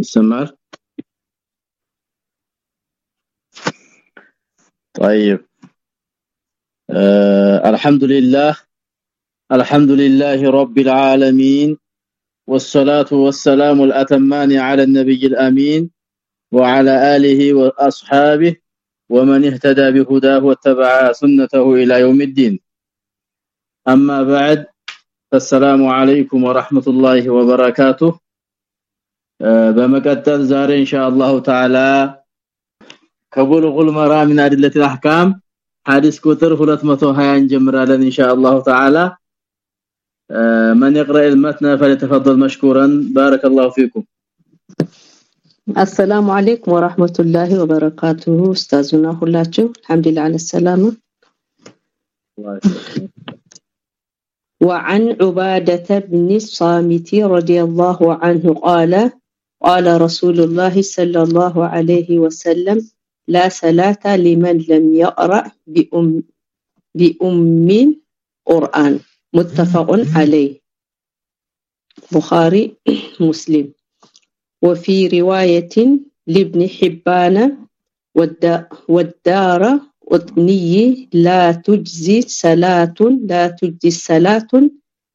السماعة طيب. آه الحمد لله الحمد لله رب العالمين والصلاة والسلام الأتمان على النبي الأمين وعلى آله وأصحابه ومن اهتدى بهداه واتبع سنته إلى يوم الدين. أما بعد السلام عليكم ورحمة الله وبركاته. በመቀጠል ዛሬ ኢንሻአላሁ ተዓላ ከቡሉጉል መራም من ادله الاحكام حديث ቁጥር 220 እንጀምራለን ኢንሻአላሁ ተዓላ من يقرأ المتن فليتفضل مشكورا بارك الله فيكم السلام عليكم ورحمة الله وبركاته استاذنا ሁላችሁ الحمد لله على السلامه وعن عبادة بن الصامت رضي الله عنه قال قال رسول الله صلى الله عليه وسلم لا صلاة لمن لم يقرأ بأم بأم القرآن. متفق عليه. بخاري مسلم. وفي رواية لابن حبان والدار قطني لا تجزي صلاة لا تجزي صلاة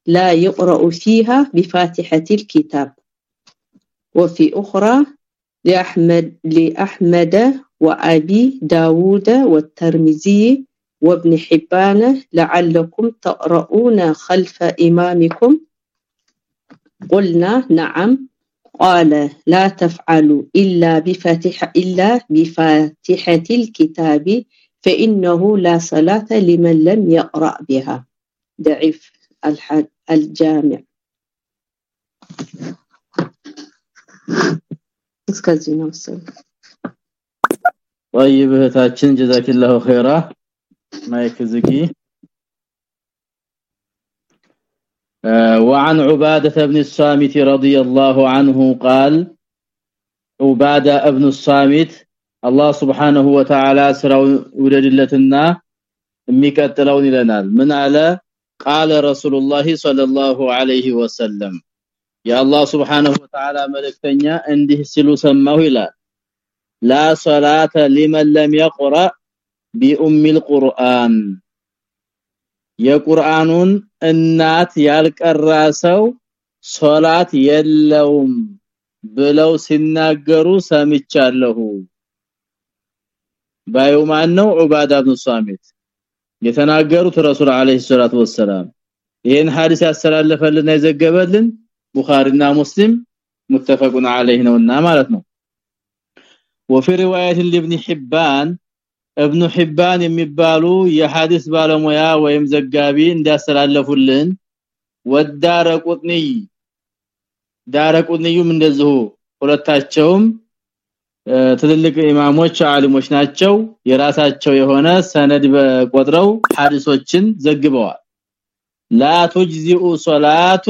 لا يقرأ فيها بفاتحة الكتاب. وفي أخرى لأحمد لأحمد وأبي داود والترمذي وابن حبان لعلكم تقرؤون خلف إمامكم. قلنا نعم. قال لا تفعلوا إلا بفاتحة إلا بفاتحة الكتاب فإنه لا صلاة لمن لم يقرأ بها. ضعيف الجامع. እስከዚህ ነው መሰለኝ طيب እህታችን ጀዛኪላሁ ኸይራ ማይክ ዝጊ وعن عبادة بن الصامت رضي الله عنه قال عبادة ابن الصامت الله سبحانه وتعالى ስራው ውደድለትና የሚቀጥለውን ይለናል ምን አለ قال رسول الله صلى الله عليه وسلم የአላህ Subhanahu Wa Ta'ala መልእክተኛ እንዲህ ሲሉ ሰማሁ ይላል። ላ ሰላተ ሊመን ለም ይቅራ ቢኡሚል ቁርአን። የቁርአኑን እናት ያልቀራ ሰው ሶላት የለውም ብለው ሲናገሩ ሰምቻለሁ። ባዩ ማን ነው ዑባዳ ኢብኑ ሳሚት። የተናገሩት ረሱል አለይሂ ሰላቱ ወሰለም ይህን ሐዲስ ያስተላለፈልን የዘገበልን ቡኻሪና ሙስሊም متفقون عليه ነውና ማለት ነው وفي روايه لابن حبان ابن حبان የሚባሉ የሐዲስ ባለሙያ ወይም ዘጋቢ እንዳስተላለፉልን ወዳረ ቁጥኒ ዳረ ቁጥኒዩም እንደዚሁ ሁለታቸውም ትልልቅ ኢማሞች አሊሞች ናቸው የራሳቸው የሆነ ሰነድ በቆጥረው ሐዲሶችን ዘግበዋል لا تجزئ صلاه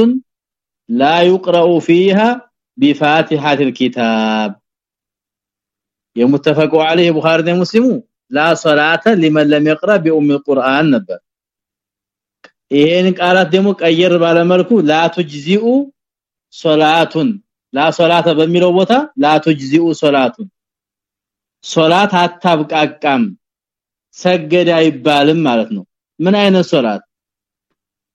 لا يقرأ فيها بفاتحه الكتاب يمتفق عليه البخاري ومسلم لا صلاه لمن لم يقرأ بأم القرآن ነበር ይሄን ቃላት ደግሞ ቀየር ባለ መልኩ لا تجزئ صلاه ላ ሶላተ በሚለው ቦታ ላ ተጅዚኡ ሶላቱን ሶላት አታብቃቃም ሰገደ አይባልም ማለት ነው ምን አይነት ሶላት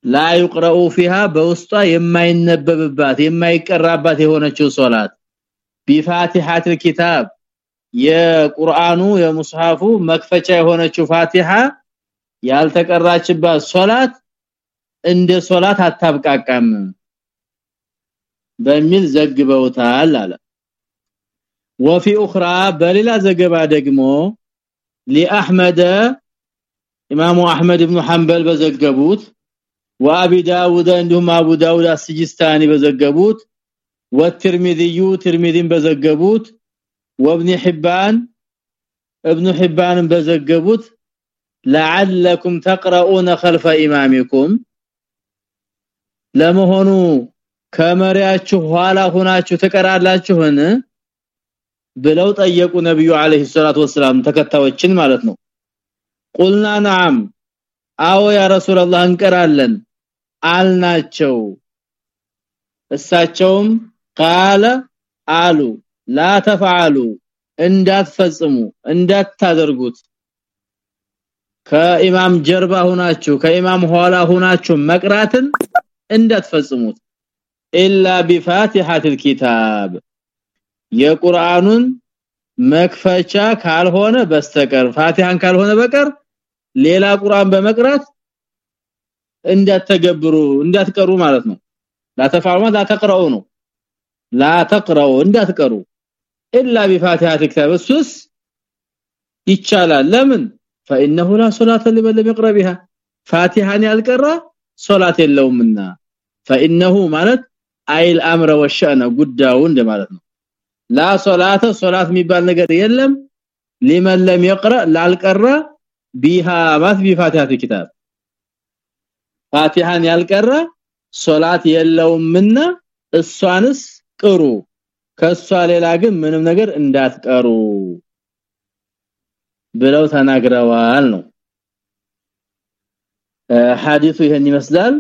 لا يقرأ فيها በውስጧ የማይነበብባት የማይቀራባት የሆነችው ሶላት። بفاتحه الكتاب የቁርአኑ የሙስሐፉ መክፈቻ የሆነችው ፋቲሃ ያልተቀራችባት ሶላት እንደ ሶላት አታብቃቃም በሚል ዘግበውታል አለ። وفي اخرى በሌላ ዘገባ ደግሞ لأحمد ኢማሙ አህመድ ኢብኑ ሐንበል በዘገቡት ወአቢ ዳውድ እንዲሁም አቡ ዳውድ አስጂስታኒ በዘገቡት ወትርሚዚዩ ትርሚዚን በዘገቡት ወብኒ ሒባን ابن حبان በዘገቡት لعلكم تقرؤون خلف امامكم ለመሆኑ ከመሪያችሁ ኋላ ሆናችሁ ተቀራላችሁን ብለው ጠየቁ ነብዩ አለይሂ ሰላቱ ወሰለም ተከታዮችን ማለት ነው ቁልና ነዓም አዎ ያ ረሱላህ እንቀራለን አልናቸው። እሳቸውም ቃለ አሉ ላ ተፈዓሉ እንዳትፈጽሙ እንዳታደርጉት። ከኢማም ጀርባ ሆናችሁ ከኢማም ኋላ ሆናችሁ መቅራትን እንዳትፈጽሙት። ኢላ ቢፋቲሐቲል ኪታብ የቁርአኑን መክፈቻ ካልሆነ በስተቀር ፋቲሃን ካልሆነ በቀር ሌላ ቁርአን በመቅራት እንዳትተገብሩ እንዳትቀሩ ማለት ነው ላተፋውማ ላተቅራው ነው ላተቅራው እንዳትቀሩ ኢላ ቢፋቲሃት ኪታብ እሱስ ይቻላል ለምን فانه لا صلاه لمن لم يقرا بها فاتحان ያልቀራ ሶላት የለውምና فانه ማለት አይል አምረ ወሸነ ጉዳዩ እንደማለት ነው ላ ሶላተ ሶላት የሚባል ነገር የለም لمن لم يقرا ላልቀራ بها ማት ቢፋቲሃት ኪታብ ፋቲሃን ያልቀራ ሶላት የለውምና እሷንስ ቅሩ ከሷ ሌላ ግን ምንም ነገር እንዳትቀሩ ብለው ተናግረዋል ነው ሐዲሱ ይሄን ይመስላል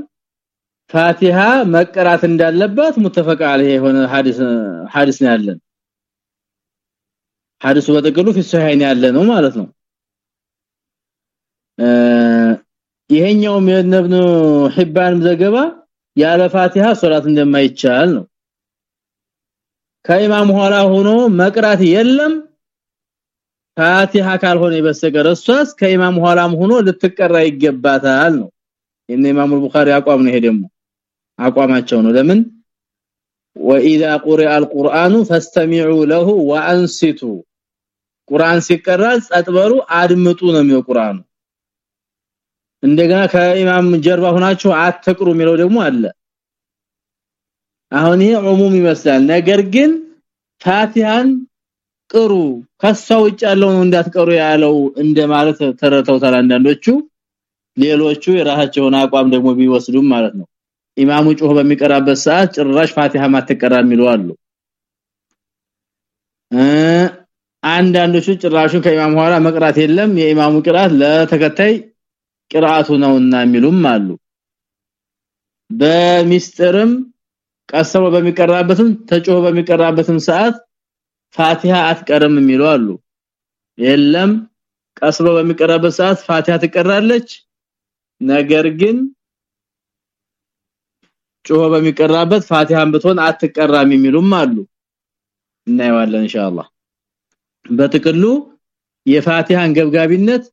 ፋቲሃ መቀራት እንዳለበት ሙተፈቅ አለህ የሆነ ሐዲስ ሐዲስ ነው ያለን ሐዲሱ በጥቅሉ في الصحيحين ያለ ነው ማለት ነው ይሄኛውም የኢብኑ ሒባን ዘገባ ያለ ፋቲሃ ሶላት እንደማይቻል ነው ከኢማም ኋላ ሆኖ መቅራት የለም ፋቲሃ ካልሆነ በስተቀር እሷስ ከኢማም ኋላም ሆኖ ልትቀራ ይገባታል ነው የነ ኢማሙ ቡኻሪ አቋም ነው ይሄ ደግሞ አቋማቸው ነው ለምን واذا قرئ القران فاستمعوا له وانصتوا ቁርአን ሲቀራ ጸጥበሩ አድምጡ ነው የሚው ቁርአኑ እንደገና ከኢማም ጀርባ ሆናችሁ አትቅሩ የሚለው ደግሞ አለ። አሁን ይሄ ይመስላል። ነገር ግን ፋቲሃን ቅሩ ከሳው ውጭ ያለው እንዳትቀሩ ያለው እንደማለት ተረተውታል አንዳንዶቹ። ሌሎቹ የራሳቸውን አቋም ደግሞ ቢወስዱም ማለት ነው። ኢማሙ ጮህ በሚቀራበት ሰዓት ጭራሽ ፋቲሃ ማትቀራ የሚሉ አሉ። አንዳንዶቹ ጭራሹን ከኢማም ኋላ መቅራት የለም። የኢማሙ ቅራት ለተከታይ ቅራአቱ ነውና የሚሉም አሉ። በሚስጥርም ቀሰው በሚቀራበትም ተጮህ በሚቀራበትም ሰዓት ፋቲሃ አትቀርም የሚሉ አሉ። የለም ቀስሎ በሚቀራበት ሰዓት ፋቲሃ ትቀራለች። ነገር ግን ጮህ በሚቀራበት ፋቲሃን ብትሆን አትቀራም የሚሉም አሉ። እናየዋለን ኢንሻአላህ። በጥቅሉ የፋቲሃን ገብጋቢነት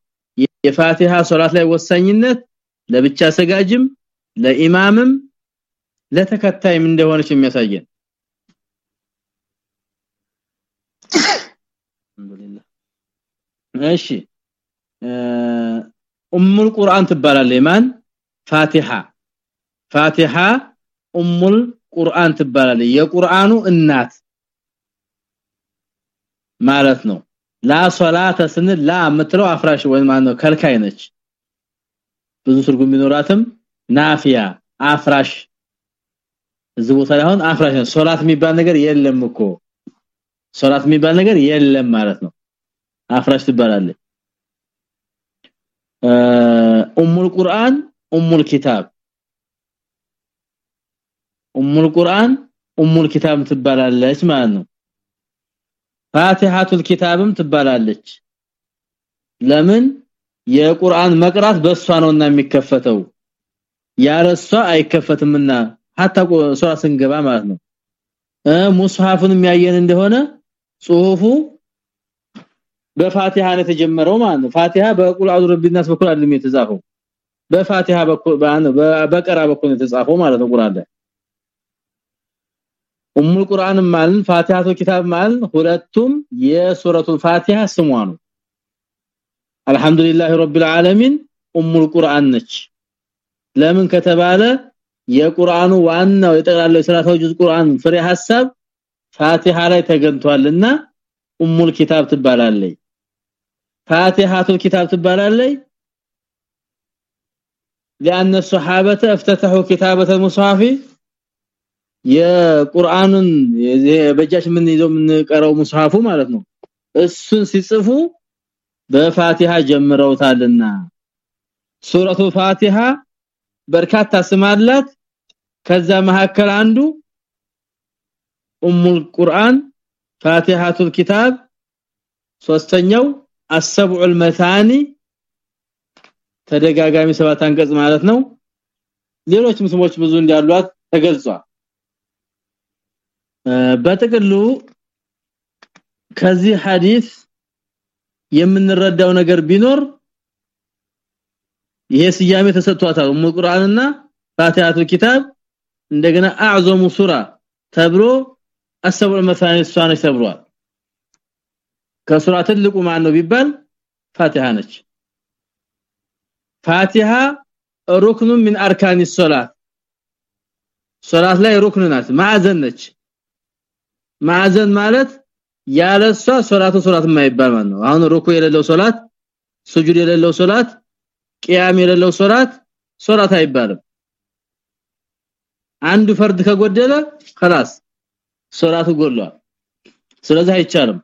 የፋቲሃ ሶላት ላይ ወሳኝነት ለብቻ ሰጋጅም ለኢማምም ለተከታይም እንደሆነች የሚያሳየን እሺ። ኡሙል ቁርአን ትባላለች። ማን ፋቲሃ። ፋቲሃ ኡሙል ቁርአን ትባላለች። የቁርአኑ እናት ማለት ነው ላ ሶላተ ስንል ላ የምትለው አፍራሽ ወይ ማለት ነው ከልካይ ነች። ብዙ ትርጉም ቢኖራትም ናፊያ አፍራሽ። እዚህ ቦታ ላይ አሁን አፍራሽ ሶላት የሚባል ነገር የለም እኮ። ሶላት የሚባል ነገር የለም ማለት ነው። አፍራሽ ትባላለች። ኡሙል ቁርአን ኡሙል ኪታብ። ኡሙል ቁርአን ኡሙል ኪታብ ትባላለች ማለት ነው ፋቲሃቱል ኪታብም ትባላለች። ለምን? የቁርአን መቅራት በሷ ነውና የሚከፈተው። ያለሷ አይከፈትምና። ሀታ ሱራ ስንገባ ማለት ነው። ሙስሐፉን የሚያየን እንደሆነ ጽሁፉ በፋቲሃ ነው የተጀመረው ማለት ነው። ፋቲሃ በቁል አዑዙ ቢናስ በኩል አይደለም የተጻፈው። በፋቲሃ በኩል በቀራ በኩል የተጻፈው ማለት ነው ቁርአን ላይ ኡሙል ቁርአን ማልን ፋቲሃቱ ኪታብ ማልን ሁለቱም የሱረቱ ፋቲሃ ስሟ ነው። አልহামዱሊላሂ ረቢል ዓለሚን ኡሙል ቁርአን ነች። ለምን ከተባለ የቁርአኑ ዋናው የጠቅላላው ስራታው ጁዝ ቁርአን ፍሬ ሐሳብ ፋቲሃ ላይ ተገንቷልና ኡሙል ኪታብ ትባላለች ፋቲሃቱል ኪታብ ትባላለች لان الصحابه افتتحوا كتابه المصحف የቁርአኑን በጃሽ ምን ይዘው የምንቀራው ሙስሐፉ ማለት ነው። እሱን ሲጽፉ በፋቲሃ ጀምረውታልና። ሱረቱ ፋቲሃ በርካታ ስም አላት። ከዛ መካከል አንዱ ኡሙል ቁርአን ፋቲሃቱል ኪታብ። ሶስተኛው አሰብዑል መታኒ ተደጋጋሚ ሰባት አንቀጽ ማለት ነው። ሌሎችም ስሞች ብዙ እንዳሏት ተገልጿል በጥቅሉ ከዚህ ሐዲስ የምንረዳው ነገር ቢኖር ይሄ ስያሜ ተሰጥቷታል። ኡሙ ቁርአንና ፋቲሃቱል ኪታብ እንደገና አዕዘሙ ሱራ ተብሎ አሰቡል መሳኒ ሷነች ተብሏል። ከሱራ ትልቁ ማን ቢባል ፋቲሃ ነች። ፋቲሃ ሩክኑ ምን አርካኒ ሶላት። ሶላት ላይ ሩክኑ ናት። ማዕዘን ነች ማዕዘን ማለት ያለሷ ሶላቱ ሶላት የማይባል ማለት ነው አሁን ሩኩ የሌለው ሶላት ስጁድ የሌለው ሶላት ቂያም የሌለው ሶላት ሶላት አይባልም አንዱ ፈርድ ከጎደለ خلاص ሶላቱ ጎድሏል ስለዚህ አይቻልም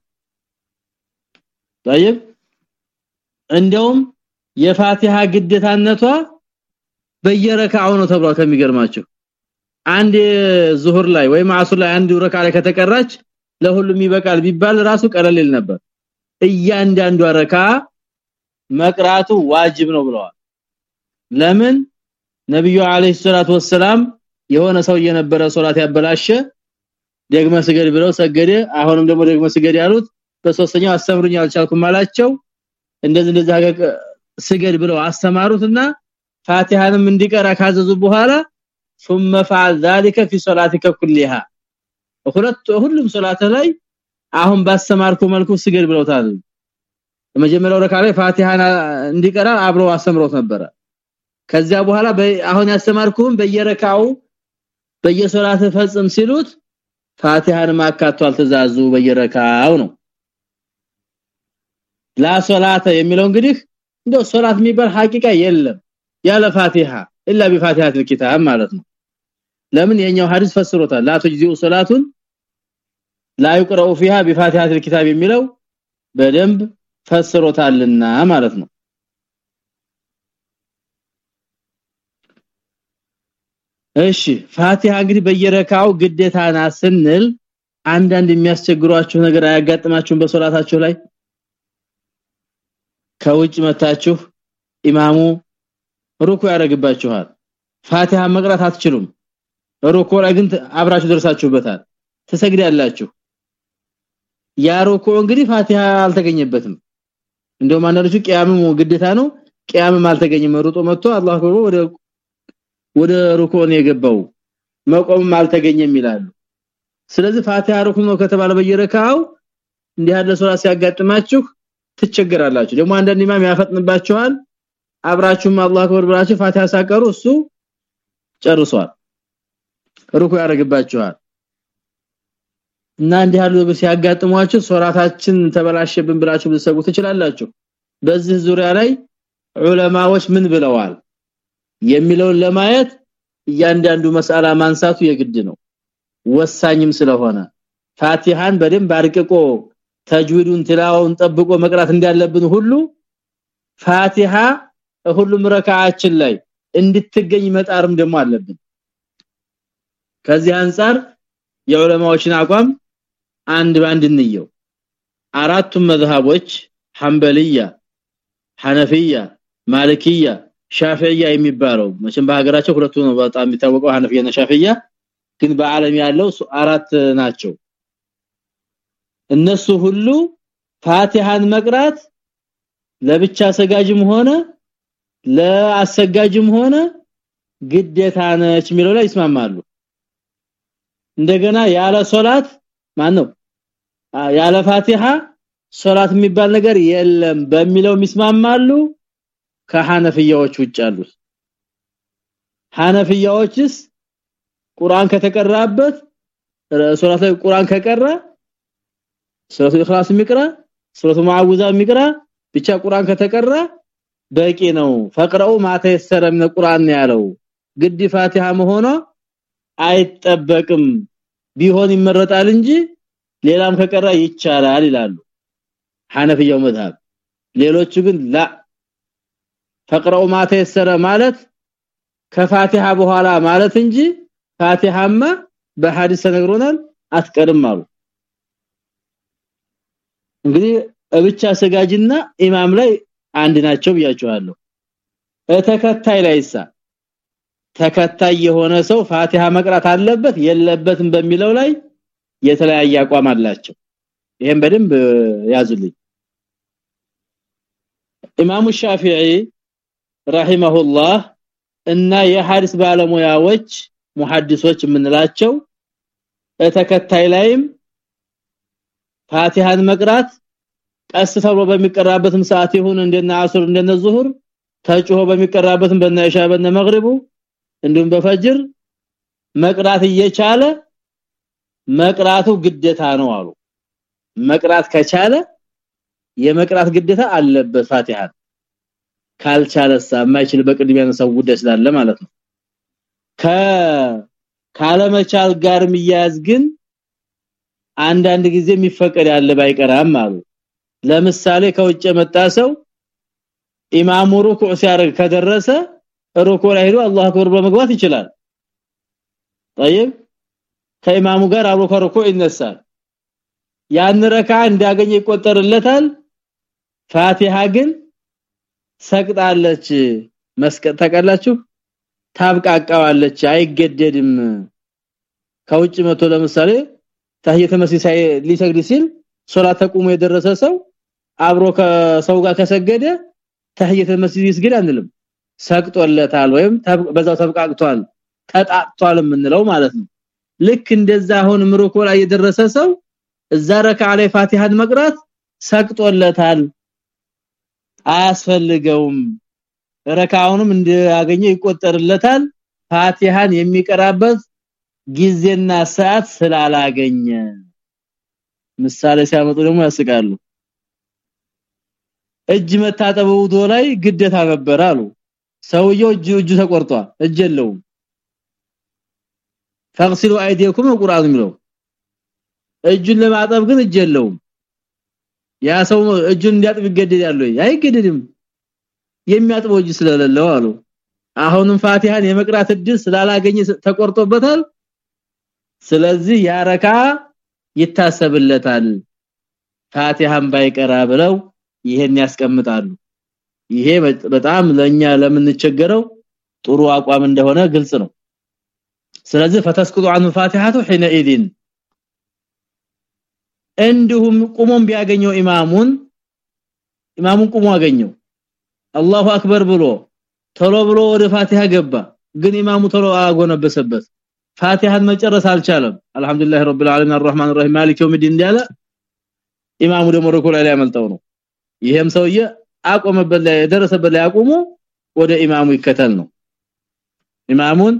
طيب እንደውም የፋቲሃ ግዴታነቷ በየረካው ነው ተብሏል ከሚገርማቸው አንድ ዙሁር ላይ ወይም አሱር ላይ አንድ ረካ ላይ ከተቀራች ለሁሉም ይበቃል ቢባል ራሱ ቀለል ነበር። እያንዳንዱ ረካ መቅራቱ ዋጅብ ነው ብለዋል። ለምን? ነብዩ አለይሂ ሰላቱ ወሰለም የሆነ ሰው የነበረ ሶላት ያበላሸ ደግመ ስገድ ብለው ሰገደ። አሁንም ደግሞ ደግመ ስገድ ያሉት በሶስተኛው አስተምሩኝ አልቻልኩም አላቸው። እንደዚህ እንደዚህ ስገድ ብለው አስተማሩትና ፋቲሃንም እንዲቀራ ካዘዙ በኋላ ثم فعل ذلك في صلاتك كلها ሁለት ሁሉም ሶላት ላይ አሁን ባስተማርኩ መልኩ ስገድ ብለውታል በመጀመሪያው ረካ ላይ ፋቲሃን እንዲቀራ አብረው አስተምሮት ነበረ ከዚያ በኋላ አሁን ያስተማርኩም በየረካው በየሶላት ፈጽም ሲሉት ፋቲሃን ማካቷል ተዛዙ በየረካው ነው ላ ሶላተ የሚለው እንግዲህ እንደው ሶላት የሚባል ሐቂቃ የለም ያለ ፋቲሃ ኢላ ቢፋቲሃት الكتاب ማለት ነው። ለምን የኛው ሐዲስ ፈስሮታል? لا تجزئ صلاه لا يقرأ فيها بفاتحه الكتاب የሚለው በደንብ ፈስሮታልና ማለት ነው። እሺ ፋቲሃ እንግዲህ በየረካው ግዴታና ስንል አንዳንድ የሚያስቸግሯችሁ ነገር አያጋጥማችሁም በሶላታችሁ ላይ? ከውጭ መታችሁ ኢማሙ ሩኩ ያደርግባችኋል። ፋቲሃ መቅራት አትችሉም። ሩኩ ላይ ግን አብራችሁ ደርሳችሁበታል። ትሰግዳላችሁ። ያ ሩኩ እንግዲህ ፋቲሃ አልተገኘበትም። እንደውም አንዳንዶቹ ቂያምም ግዴታ ነው። ቂያምም አልተገኘም። ሩጦ መጥቶ አላህ ወደ ወደ ሩኩን የገባው። መቆምም አልተገኘም ይላሉ። ስለዚህ ፋቲሃ ሩኩን ነው ከተባለ በየረካው እንዲህ ሶላት ሲያጋጥማችሁ ትቸገራላችሁ። ደግሞ አንዳንድ ኢማም ያፈጥንባችኋል አብራችሁም አላህ አክበር ብላችሁ ፋቲሃ ሳቀሩ እሱ ጨርሷል። ሩኩ ያደርግባችኋል። እና እንዲህ ያሉ ሲያጋጥሟችሁ ሶላታችን ተበላሸብን ብላችሁ ልትሰጉ ትችላላችሁ። በዚህ ዙሪያ ላይ ዑለማዎች ምን ብለዋል? የሚለውን ለማየት እያንዳንዱ መስአላ ማንሳቱ የግድ ነው። ወሳኝም ስለሆነ ፋቲሃን በደንብ አርቅቆ ተጅዊዱን ትላውን ጠብቆ መቅራት እንዳለብን ሁሉ ፋቲሃ ሁሉም ረካዓችን ላይ እንድትገኝ መጣርም ደግሞ አለብን። ከዚህ አንፃር የዑለማዎችን አቋም አንድ ባንድ እንየው። አራቱም መዝሃቦች ሐንበልያ ሐነፊያ ማሊኪያ ሻፊያ የሚባለው መቼም በሀገራቸው ሁለቱ ነው በጣም የሚታወቀው ሐነፊያና ሻፊያ ግን በአለም ያለው አራት ናቸው። እነሱ ሁሉ ፋቲሃን መቅራት ለብቻ ሰጋጅም ሆነ ለአሰጋጅም ሆነ ግዴታ ነች የሚለው ላይ ይስማማሉ። እንደገና ያለ ሶላት ማን ነው ያለ ፋቲሃ ሶላት የሚባል ነገር የለም በሚለው ይስማማሉ። ከሐነፊያዎች ውጭ አሉት ሐነፊያዎችስ ቁርአን ከተቀራበት ሶላት ላይ ቁርአን ከቀራ ሱረቱ ኢኽላስ የሚቀራ ሱረቱ ሙዓውዛ የሚቀራ ብቻ ቁርአን ከተቀራ በቂ ነው። ፈቅረው ማታ የሰረ ምን ቁርአን ያለው። ግድ ፋቲሃ መሆኗ አይጠበቅም። ቢሆን ይመረጣል እንጂ ሌላም ከቀራ ይቻላል ይላሉ ሐነፊያው መዝሐብ ሌሎቹ ግን ላ ፈቅረው ማታ የሰረ ማለት ከፋቲሃ በኋላ ማለት እንጂ ፋቲሃማ በሐዲስ ተነግሮናል አትቀርም አሉ። እንግዲህ ብቻ ሰጋጅና ኢማም ላይ አንድ ናቸው ብያቸዋለሁ ተከታይ ላይሳ ተከታይ የሆነ ሰው ፋቲሃ መቅራት አለበት የለበትም በሚለው ላይ የተለያየ አቋም አላቸው። ይሄን በደንብ ያዙልኝ። ኢማሙ ሻፊዒ ረሂመሁላህ እና የሐዲስ ባለሙያዎች ሙሐዲሶች የምንላቸው ተከታይ ላይም ፋቲሃን መቅራት ቀስ ተብሎ በሚቀራበትም ሰዓት ይሁን እንደነ አስር እንደነ ዙሁር ተጭሆ በሚቀራበትም በነ ኢሻ በነ እንዲሁም በፈጅር መቅራት እየቻለ መቅራቱ ግዴታ ነው አሉ። መቅራት ከቻለ የመቅራት ግዴታ አለበት ፋቲሃ። ካልቻለሳ የማይችል በቅድሚያ ነው ስላለ ማለት ነው። ከ ካለመቻል ጋር የሚያዝ ግን አንዳንድ ጊዜ የሚፈቀድ ያለ ባይቀራም አሉ ለምሳሌ ከውጭ የመጣ ሰው ኢማሙ ሩኩዕ ሲያደርግ ከደረሰ ሩኩዕ ላይ ሄዶ አላሁ አክበር በመግባት ይችላል طيب ከኢማሙ ጋር አብሮ ከሩኩዕ ይነሳል ያን ረካ እንዲያገኝ ይቆጠርለታል ፋቲሃ ግን ሰቅጣለች መስቀጥ ተቀላችሁ ታብቃቃዋለች አይገደድም ከውጭ መቶ ለምሳሌ ታህየተ መስጂድ ሊሰግድ ሲል ሶላት ተቁሞ የደረሰ ሰው አብሮ ከሰው ጋር ከሰገደ ታህየተ መስጂድ ይስግድ አንልም። ሰቅጦለታል ወይም በዛው ተብቃቅቷል ተጣጥቷል የምንለው ማለት ነው። ልክ እንደዛ አሁን ምሩኮ ላይ የደረሰ ሰው እዛ ረካ ላይ ፋቲሃን መቅራት ሰቅጦለታል አያስፈልገውም። ረካውንም እንዲያገኘ ይቆጠርለታል። ፋቲሃን የሚቀራበት ጊዜና ሰዓት ስላላገኘ ምሳሌ ሲያመጡ ደግሞ ያስቃሉ እጅ መታጠብ ውዶ ላይ ግዴታ ነበር አሉ። ሰውየው እጁ እጁ ተቆርጧል። እጅ የለውም። ፈግሲሉ አይዲየኩም ቁርአን የሚለው እጁን ለማጠብ ግን እጅ የለውም። ያ ሰው እጁን እንዲያጥብ ይገደዳል ወይ? አይገደድም። የሚያጥበው እጅ ስለሌለው አሉ። አሁንም ፋቲሃን የመቅራት እድል ስላላገኘ ተቆርጦበታል። ስለዚህ ያረካ ይታሰብለታል። ፋቲሃን ባይቀራ ብለው ይሄን ያስቀምጣሉ። ይሄ በጣም ለኛ ለምንቸገረው ጥሩ አቋም እንደሆነ ግልጽ ነው። ስለዚህ ፈተስቁጡ عن الفاتحه حينئذ እንዲሁም ቁሞም ቢያገኘው ኢማሙን ኢማሙን ቁሞ አገኘው። አላሁ አክበር ብሎ ተሎ ብሎ ወደ ፋቲሃ ገባ። ግን ኢማሙ ተሎ አጎነበሰበት። ፋቲሃን መጨረስ አልቻለም። አልহামዱሊላሂ ረቢል ዓለሚን አርራህማን አርራሂም ማሊክ የውሚዲን እንዳለ ኢማሙ ደግሞ ረኩዕ ላይ ያመልጠው ነው። ይሄም ሰውዬ አቆመበት ላይ ደረሰበት ላይ አቆሙ ወደ ኢማሙ ይከተል ነው ኢማሙን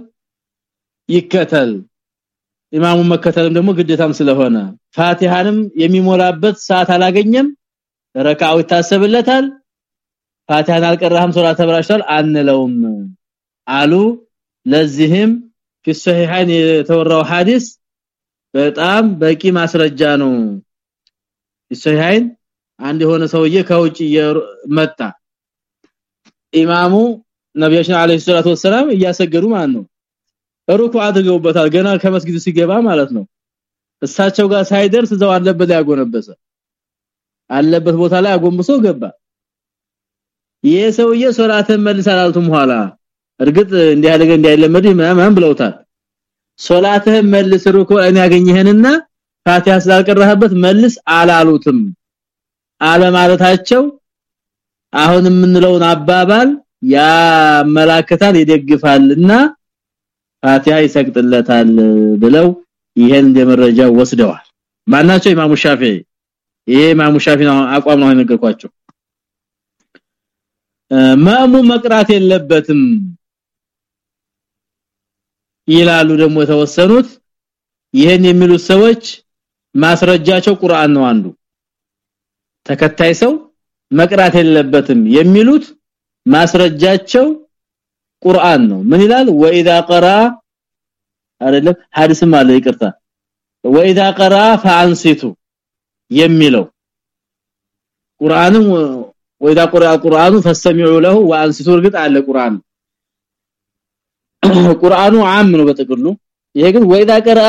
ይከተል ኢማሙን መከተልም ደግሞ ግዴታም ስለሆነ ፋቲሃንም የሚሞላበት ሰዓት አላገኘም ረካው ይታሰብለታል ፋቲሃን አልቀራህም ሶላት ተበላሽቷል አንለውም አሉ ለዚህም في الصحيحين የተወራው ሐዲስ በጣም በቂ ማስረጃ ነው الصحيحين አንድ የሆነ ሰውዬ ከውጭ መጣ። ኢማሙ ነብያችን አለይሂ ሰላቱ ወሰለም እያሰገዱ ማለት ነው። ሩኩ አድርገውበታል ገና ከመስጊዱ ሲገባ ማለት ነው። እሳቸው ጋር ሳይደርስ ዘው አለበት ያጎነበሰ አለበት ቦታ ላይ አጎንብሶ ገባ። ይሄ ሰውዬ ሶላትን መልሳል አልቱም ኋላ እርግጥ እንዲህ እንዳይለመድ ምናምን ብለውታል። ሶላትህን መልስ ሩኩ እኔ ያገኘህንና ፋቲሃ ስላልቀረህበት መልስ አላሉትም አለማለታቸው አሁን የምንለውን አባባል ያመላክታል ይደግፋልና ፋቲሃ ይሰቅጥለታል ብለው ይሄን እንደመረጃ ወስደዋል። ማናቸው ኢማሙ ሻፊዒ? ይሄ ኢማሙ ነው አቋም ነው የነገርኳቸው። ማሙ መቅራት የለበትም ይላሉ ደግሞ የተወሰኑት። ይሄን የሚሉት ሰዎች ማስረጃቸው ቁርአን ነው አንዱ ተከታይ ሰው መቅራት የለበትም የሚሉት ማስረጃቸው ቁርአን ነው። ምን ይላል? ወኢዛ ቀራ አይደለም ሐዲስም አለ ይቅርታ። ወኢዛ ቀራ ፈአንሲቱ የሚለው ቁርአንም ወኢዛ ቀራ ቁርአኑ ፈስተሚዑ ለሁ ወአንሲቱ እርግጥ አለ ቁርአን። ቁርአኑ ዓም ነው በጥቅሉ። ይሄ ግን ወኢዛ ቀራ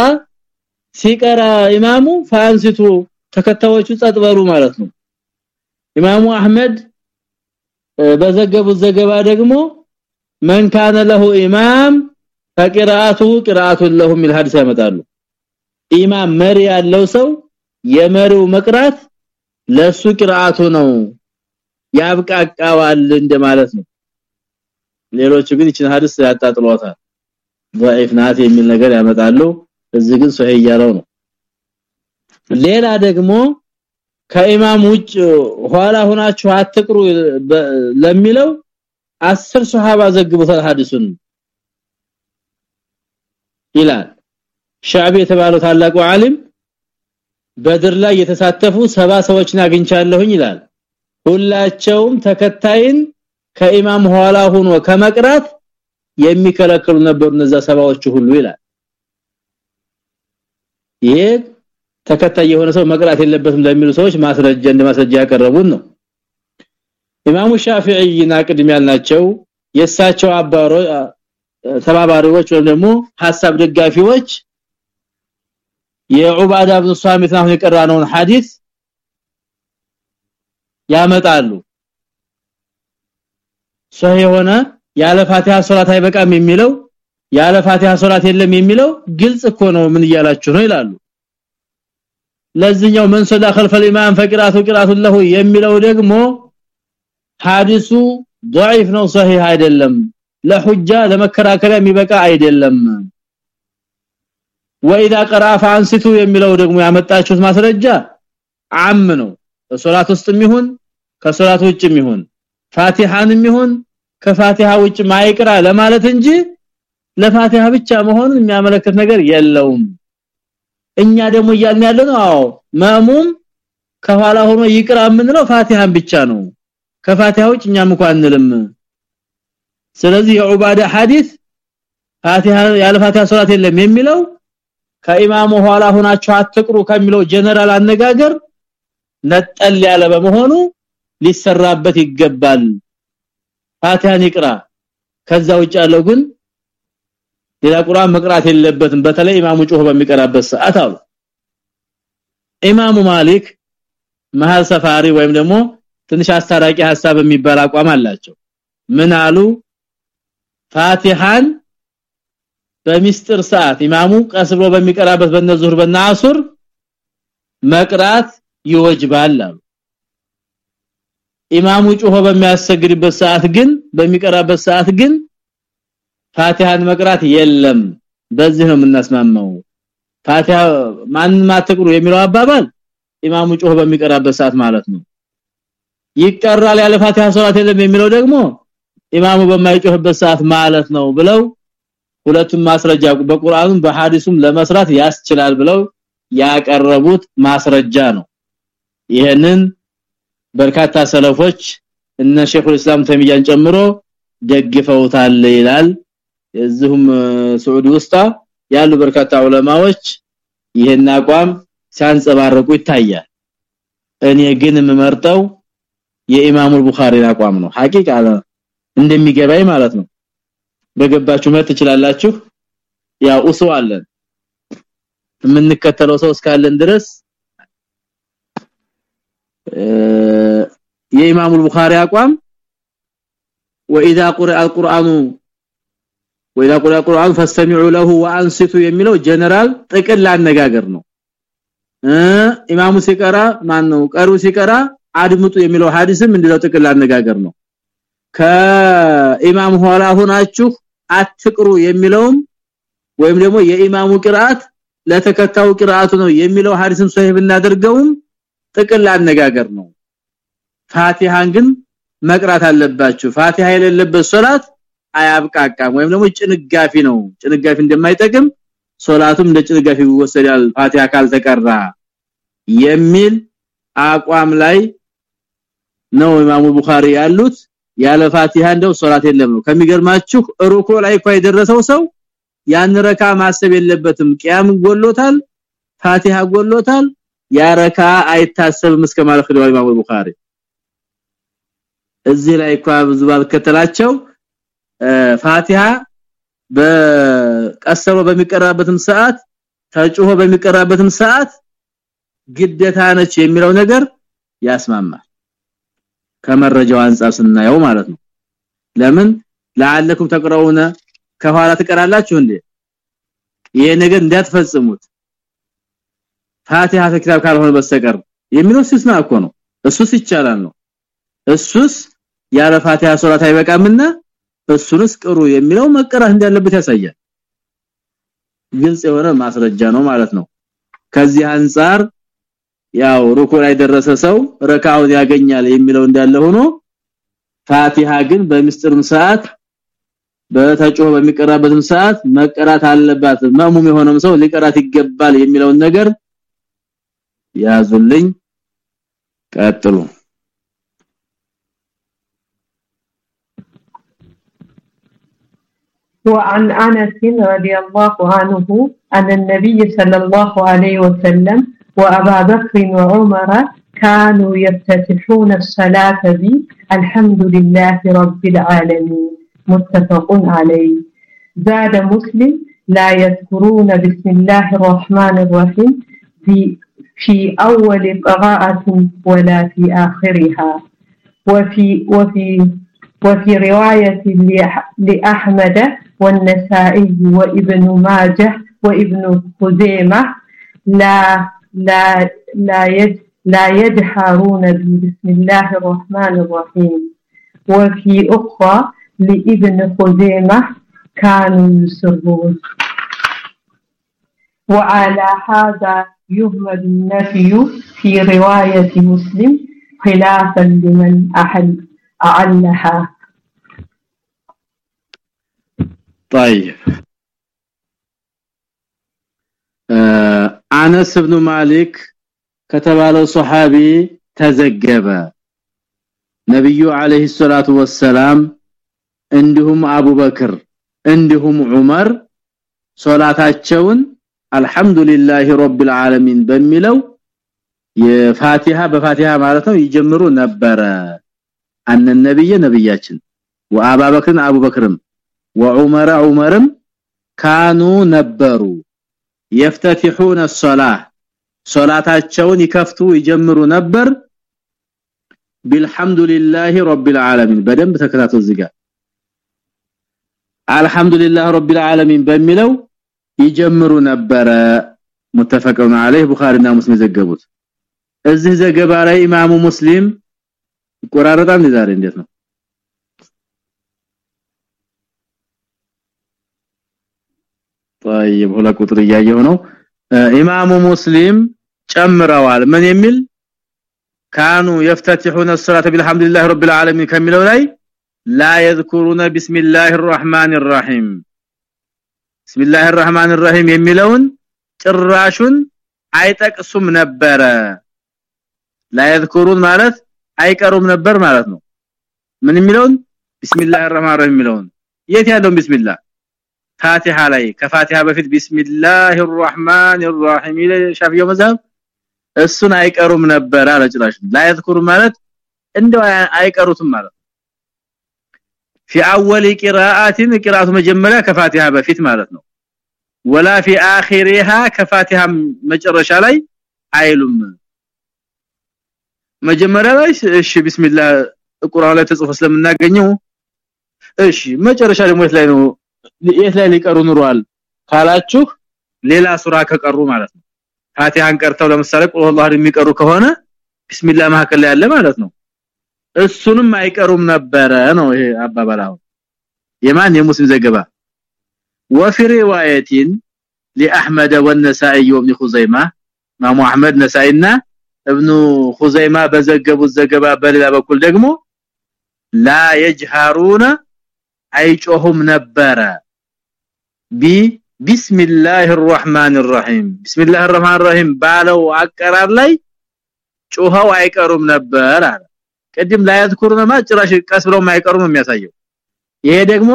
ሲቀራ ኢማሙ ፈአንሲቱ ተከታዮቹ ጸጥበሩ ማለት ነው ኢማሙ አህመድ በዘገቡት ዘገባ ደግሞ من كان له امام فقراءته قراءه له من الحديث ያመጣሉ ኢማም መሪ ያለው ሰው የመሪው መቅራት ለሱ ቅራአቱ ነው ያብቃቃዋል እንደማለት ነው ሌሎቹ ግን ይችን ሐዲስ ያጣጥሏታል ضعيف ናት የሚል ነገር ያመጣሉ እዚህ ግን ሶሂህ ያለው ነው ሌላ ደግሞ ከኢማም ውጭ ኋላ ሆናችሁ አትቅሩ ለሚለው አስር ሱሐባ ዘግቡታል ሐዲሱን ይላል። ሻዕቢ የተባለው ታላቁ ዓሊም በድር ላይ የተሳተፉ ሰባ ሰዎችን አግኝቻለሁኝ ይላል። ሁላቸውም ተከታይን ከኢማም ኋላ ሆኖ ከመቅራት የሚከለክሉ ነበሩ እነዛ ሰባዎቹ ሁሉ ይላል። ይሄ ተከታይ የሆነ ሰው መቅራት የለበትም ለሚሉ ሰዎች ማስረጃ እንደማስረጃ ያቀረቡን ነው። ኢማሙ ሻፊዒና ቅድም ያልናቸው የሳቸው አባሮ ተባባሪዎች ወይም ደግሞ ሐሳብ ደጋፊዎች የዑባዳ ኢብኑ ሷሚት ነው የቀራነውን ሐዲስ ያመጣሉ። ሶህ የሆነ ያለ ፋቲሃ ሶላት አይበቃም የሚለው ያለ ፋቲሃ ሶላት የለም የሚለው ግልጽ እኮ ነው ምን እያላችሁ ነው ይላሉ ለዚህኛው من صلى خلف الامام فقراته قراءه له የሚለው ደግሞ ሐዲሱ ضعيف ነው صحيح አይደለም ለሁጃ ለመከራከሪያ የሚበቃ አይደለም واذا قرأ فانصتوا የሚለው ደግሞ ያመጣችሁት ማስረጃ አም ነው ሶላት ውስጥም ይሁን ከሶላት ውጭም ይሁን ፋቲሃንም ይሁን ከፋቲሃ ውጭ ማይቅራ ለማለት እንጂ ለፋቲሃ ብቻ መሆኑን የሚያመለክት ነገር የለውም እኛ ደግሞ እያልን ያለነው አዎ ማሙም ከኋላ ሆኖ ይቅራ የምንለው ፋቲሃን ብቻ ነው። ከፋቲሃ ውጭ እኛም እንኳን አንልም። ስለዚህ የዑባዳ ሐዲስ ፋቲሃ ያለ ፋቲሃ ሶላት የለም የሚለው ከኢማሙ ኋላ ሆናችሁ አትቅሩ ከሚለው ጀነራል አነጋገር ነጠል ያለ በመሆኑ ሊሰራበት ይገባል። ፋቲሃን ይቅራ። ከዛ ውጭ ያለው ግን ሌላ ቁርአን መቅራት የለበትም። በተለይ ኢማሙ ጮህ በሚቀራበት ሰዓት አሉ። ኢማሙ ማሊክ መሃል ሰፋሪ ወይም ደግሞ ትንሽ አስታራቂ ሐሳብ የሚባል አቋም አላቸው። ምን አሉ? ፋቲሃን በሚስጥር ሰዓት ኢማሙ ቀስብሎ በሚቀራበት በነዙር በናሱር መቅራት ይወጅባል አሉ። ኢማሙ ጮሆ በሚያሰግድበት ሰዓት ግን በሚቀራበት ሰዓት ግን ፋቲሃን መቅራት የለም። በዚህ ነው የምናስማማው። ፋቲሃ ማንንም አትቅሩ የሚለው አባባል ኢማሙ ጮሆ በሚቀራበት ሰዓት ማለት ነው። ይቀራል ያለ ፋቲሃ ሶላት የለም የሚለው ደግሞ ኢማሙ በማይጮህበት ሰዓት ማለት ነው ብለው ሁለቱም ማስረጃ በቁርአኑም በሐዲሱም ለመስራት ያስችላል ብለው ያቀረቡት ማስረጃ ነው። ይሄንን በርካታ ሰለፎች እነ ሼኹል እስላም ተሚያን ጨምሮ ደግፈውታል ይላል እዚሁም ሳዑዲ ውስጥ ያሉ በርካታ ዑለማዎች ይሄን አቋም ሲያንጸባርቁ ይታያል እኔ ግን የምመርጠው የኢማሙ ቡኻሪ አቋም ነው ሐቂቃ እንደሚገባይ ማለት ነው በገባችሁ መት ትችላላችሁ ያ ኡሱ አለን የምንከተለው ሰው እስካለን ድረስ የኢማሙ ቡኻሪ አቋም واذا قرأ القرآن واذا قرأ القرآن فاستمعوا له وانصتوا የሚለው ጀነራል ጥቅል አነጋገር ነው ኢማሙ ሲቀራ ማን ነው ቀሩ ሲቀራ አድምጡ የሚለው ሐዲስም እንደው ጥቅል አነጋገር ነው ከኢማም ኋላ ሆናችሁ አትቅሩ የሚለውም ወይም ደግሞ የኢማሙ ቅራአት ለተከታው ቅራአቱ ነው የሚለው ሐዲስም ሶሂህ ብናደርገውም ጥቅል አነጋገር ነው ፋቲሃን ግን መቅራት አለባችሁ ፋቲሃ የሌለበት ሶላት አያብቃቃም ወይም ደግሞ ጭንጋፊ ነው። ጭንጋፊ እንደማይጠቅም ሶላቱም እንደ ጭንጋፊ ይወሰዳል። ፋቲሃ ካልተቀራ የሚል አቋም ላይ ነው ኢማሙ ቡኻሪ ያሉት። ያለ ፋቲሃ እንደው ሶላት የለም ነው። ከሚገርማችሁ ሩኩ ላይ እንኳን የደረሰው ሰው ያን ረካ ማሰብ የለበትም። ቂያም ጎሎታል ፋቲሃ ጎሎታል። ያ ረካ አይታሰብም እስከ ማለት ነው ኢማሙ ቡኻሪ። እዚህ ላይ እንኳን ብዙ ባልከተላቸው ፋቲሃ በቀሰሮ በሚቀራበትም ሰዓት ተጮሆ በሚቀራበትም ሰዓት ግዴታ ነች የሚለው ነገር ያስማማል። ከመረጃው አንፃር ስናየው ማለት ነው። ለምን? ለዓለኩም ተቅረውነ ከኋላ ትቀራላችሁ እንዴ? ይሄ ነገር እንዳትፈጽሙት። ፋቲሃ ተክታብ ካልሆነ በስተቀር የሚለው ሲስማ እኮ ነው። እሱስ ይቻላል ነው። እሱስ ያለ ፋቲሃ ሶላት አይበቃምና እሱንስ ቅሩ የሚለው መቀራት እንዳለበት ያሳያል። ግልጽ የሆነ ማስረጃ ነው ማለት ነው። ከዚህ አንፃር ያው ሩኩ ላይ ደረሰ ሰው ረካውን ያገኛል የሚለው እንዳለ ሆኖ ፋቲሃ ግን በሚስጥርም ሰዓት በተጮህ በሚቀራበትም ሰዓት መቀራት አለባት። ማሙም የሆነም ሰው ሊቀራት ይገባል የሚለውን ነገር ያዙልኝ። ቀጥሉ وعن أنس رضي الله عنه أن النبي صلى الله عليه وسلم وأبا بكر وعمر كانوا يفتتحون الصلاة بالحمد لله رب العالمين. متفق عليه. زاد مسلم لا يذكرون بسم الله الرحمن الرحيم في في أول قراءة ولا في آخرها. وفي وفي وفي رواية لأحمد والنسائي وابن ماجه وابن خزيمة لا لا لا يد لا يجهرون بسم الله الرحمن الرحيم. وفي أخرى لابن خزيمة كانوا يسرون. وعلى هذا يهمل النفي في رواية مسلم خلافا لمن أحل أعلها. طيب. انس بن مالك ከተባለው ሱሐቢ ተዘገበ ነብዩ አለይሂ ሰላቱ ወሰላም እንዲሁም አቡበክር እንዲሁም ዑመር ሶላታቸውን አልহামዱሊላሂ ረቢል ዓለሚን በሚለው የፋቲሃ በፋቲሃ ማለት ነው ይጀምሩ ነበረ። አነ ነብየ ነብያችን። ወአባበክርን አቡበክርም وعمر عمرም كانوا ነበሩ። يفتتحون الصلاه ሶላታቸውን ይከፍቱ ይጀምሩ ነበር። بالحمدلله رب العالمين በደንብ ተከታተሉ ዝጋ አልহামዱሊላህ ረቢል ዓለሚን በሚለው ይጀምሩ ነበረ። متفقون عليه ቡኻሪና ሙስሊም ዘገቡት። እዚህ ዘገባ ላይ ኢማሙ ሙስሊም ቆራረጣን ዛሬ? እንዴት ነው? طيب ሁላ ቁጥር እያየው ነው ኢማሙ ሙስሊም ጨምረዋል ምን የሚል ካኑ يفتتحون الصلاه بالحمد لله رب العالمين ከሚለው ላይ لا يذكرون بسم الله الرحمن الرحيم بسم الله الرحمن الرحيم የሚለውን ጭራሹን አይጠቅሱም ነበረ لا يذكرون ማለት አይቀሩም ነበር ማለት ነው ምን የሚለውን بسم الله الرحمن الرحيم የሚለውን የት ያለውን بسم الله ፋቲሃ ላይ ከፋቲሃ በፊት ቢስሚላሂ الرحمن الرحيم ሻፊዒው መዝሐብ እሱን አይቀሩም ነበር አለ ጭራሽ ላይዝኩሩ ማለት እንደው አይቀሩትም ማለት في اول قراءه قراءه መጀመሪያ ከፋቲሃ በፊት ማለት ነው ولا في اخرها ከፋቲሃ መጨረሻ ላይ አይሉም መጀመሪያ ላይ እሺ ቢስሚላህ ቁርአን ላይ ተጽፎ ስለምናገኘው እሺ መጨረሻ ደግሞ የት ላይ ነው የት ላይ ሊቀሩ ኑሯል ካላችሁ ሌላ ሱራ ከቀሩ ማለት ነው ፋቲሃን ቀርተው ለምሳሌ ቁል ሁላህ የሚቀሩ ከሆነ ቢስሚላህ መሐከል ላይ ያለ ማለት ነው እሱንም አይቀሩም ነበረ ነው ይሄ አባባላው የማን የሙስሊም ዘገባ وفي روايه لاحمد والنسائي وابن خزيمه ማሙ አህመድ ነሳይና ابن خزيمه በዘገቡት ዘገባ በሌላ በኩል ደግሞ لا يجهرون አይጮሁም ነበረ ቢ ቢስሚላሂ الرحمن الرحيم ቢስሚላሂ الرحمن الرحيم ባለው አቀራር ላይ ጮኸው አይቀሩም ነበር አለ ቅድም ላይ ያዝኩሩና ማጭራሽ ቀስ ብለው ማይቀሩም የሚያሳየው ይሄ ደግሞ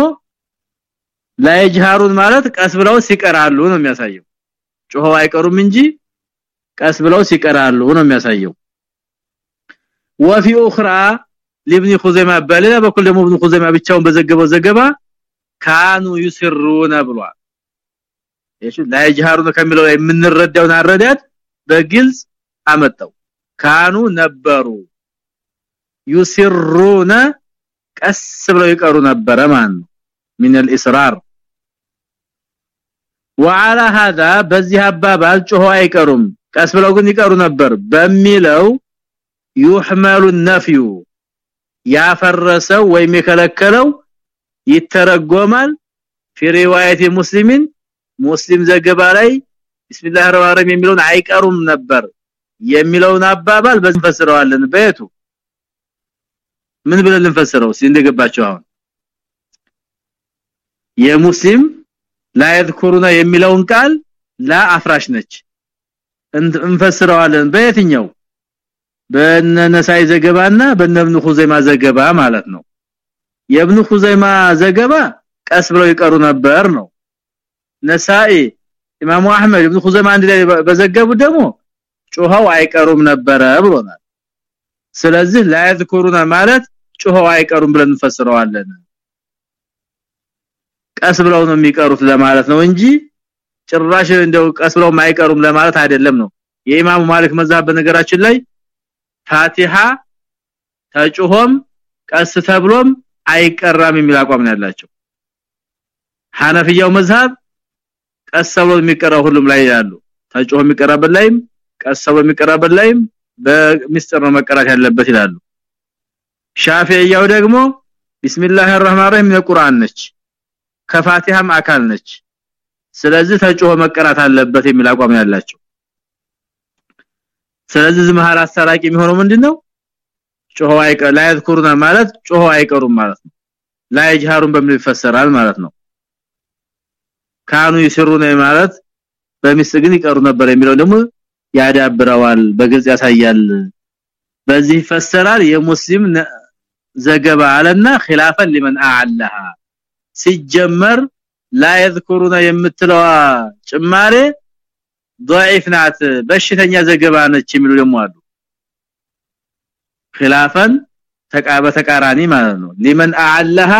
ላይጅሃሩን ማለት ቀስ ብለው ሲቀራሉ ነው የሚያሳየው ጮኸው አይቀሩም እንጂ ቀስ ብለው ሲቀራሉ ነው የሚያሳየው وفي اخرى لابن خزيمه በሌላ በኩል ደግሞ ابن خزيمه ብቻውን በዘገበው ዘገባ ካኑ ይስሩና ብሏል እሺ ላይጅሃሩን ከሚለው ላይ የምንረዳውን አረዳት በግልጽ አመጣው ካኑ ነበሩ يسرون ቀስ ብለው ይቀሩ ነበረ ማን من الاسرار وعلى هذا በዚህ አባባል ጮሆ አይቀሩም ቀስ ብለው ግን ይቀሩ ነበር በሚለው يحمل النفي ያፈረሰው ወይም የከለከለው ይተረጎማል في روايه مسلم ሙስሊም ዘገባ ላይ ቢስሚላህ ረህማን የሚለውን አይቀሩም ነበር የሚለውን አባባል በዚህ ፈስረዋለን በየቱ ምን ብለን ልንፈስረው እንደገባቸው አሁን የሙስሊም ላ يذكرuna የሚለውን ቃል ላ አፍራሽ ነች እንፈስረዋለን በየትኛው በነነሳይ ዘገባና በነብኑ ኹዘይማ ዘገባ ማለት ነው የብኑ ኹዘይማ ዘገባ ቀስ ብለው ይቀሩ ነበር ነው። ነሳኢ ኢማሙ አህመድ ኢብኑ ኹዘይማ አንድ ላይ በዘገቡ ደግሞ ጮሃው አይቀሩም ነበረ ብሎናል። ስለዚህ ላይዝኩሩና ማለት ጮሃው አይቀሩም ብለን እንፈስረዋለን። ቀስ ብለው ነው የሚቀሩት ለማለት ነው እንጂ ጭራሽ እንደው ቀስ ብለው ማይቀሩም ለማለት አይደለም ነው። የኢማሙ ማሊክ መዛብ በነገራችን ላይ ፋቲሃ ተጮሆም ቀስ ተብሎም አይቀራም የሚል አቋም ነው ያላቸው። ሐነፊያው መዝሐብ ቀስ ብሎ የሚቀራው ሁሉም ላይ ያሉ ተጮሆ የሚቀራበት ላይም ቀስ የሚቀራበት ላይም በሚስጥር ነው መቀራት ያለበት ይላሉ። ሻፊዒያው ደግሞ ቢስሚላሂር ረህማኒር ረሂም የቁርአን ነች ከፋቲሃም አካል ነች። ስለዚህ ተጮሆ መቀራት አለበት የሚል አቋም ያላቸው። ስለዚህ ዝመሃር አስተራቂ የሚሆነው ምንድነው ጮሆ አይቀር ላይ ያዝኩሩና ማለት ጮሆ አይቀሩም ማለት ነው ላይ ይጅሃሩን በምን ይፈሰራል ማለት ነው ካኑ ይስሩነ ማለት በሚስት ግን ይቀሩ ነበር የሚለው ደግሞ ያዳብረዋል በግልጽ ያሳያል በዚህ ይፈሰራል የሙስሊም ዘገባ አለና ኺላፈን ለምን አዓለሃ ሲጀመር ላ يذكرون የምትለዋ ጭማሬ ضعيف ናት በሽተኛ ዘገባ ነች የሚሉ ደግሞ አሉ ኺላፈን ተቃበ ተቃራኒ ማለት ነው ለምን አዓለሃ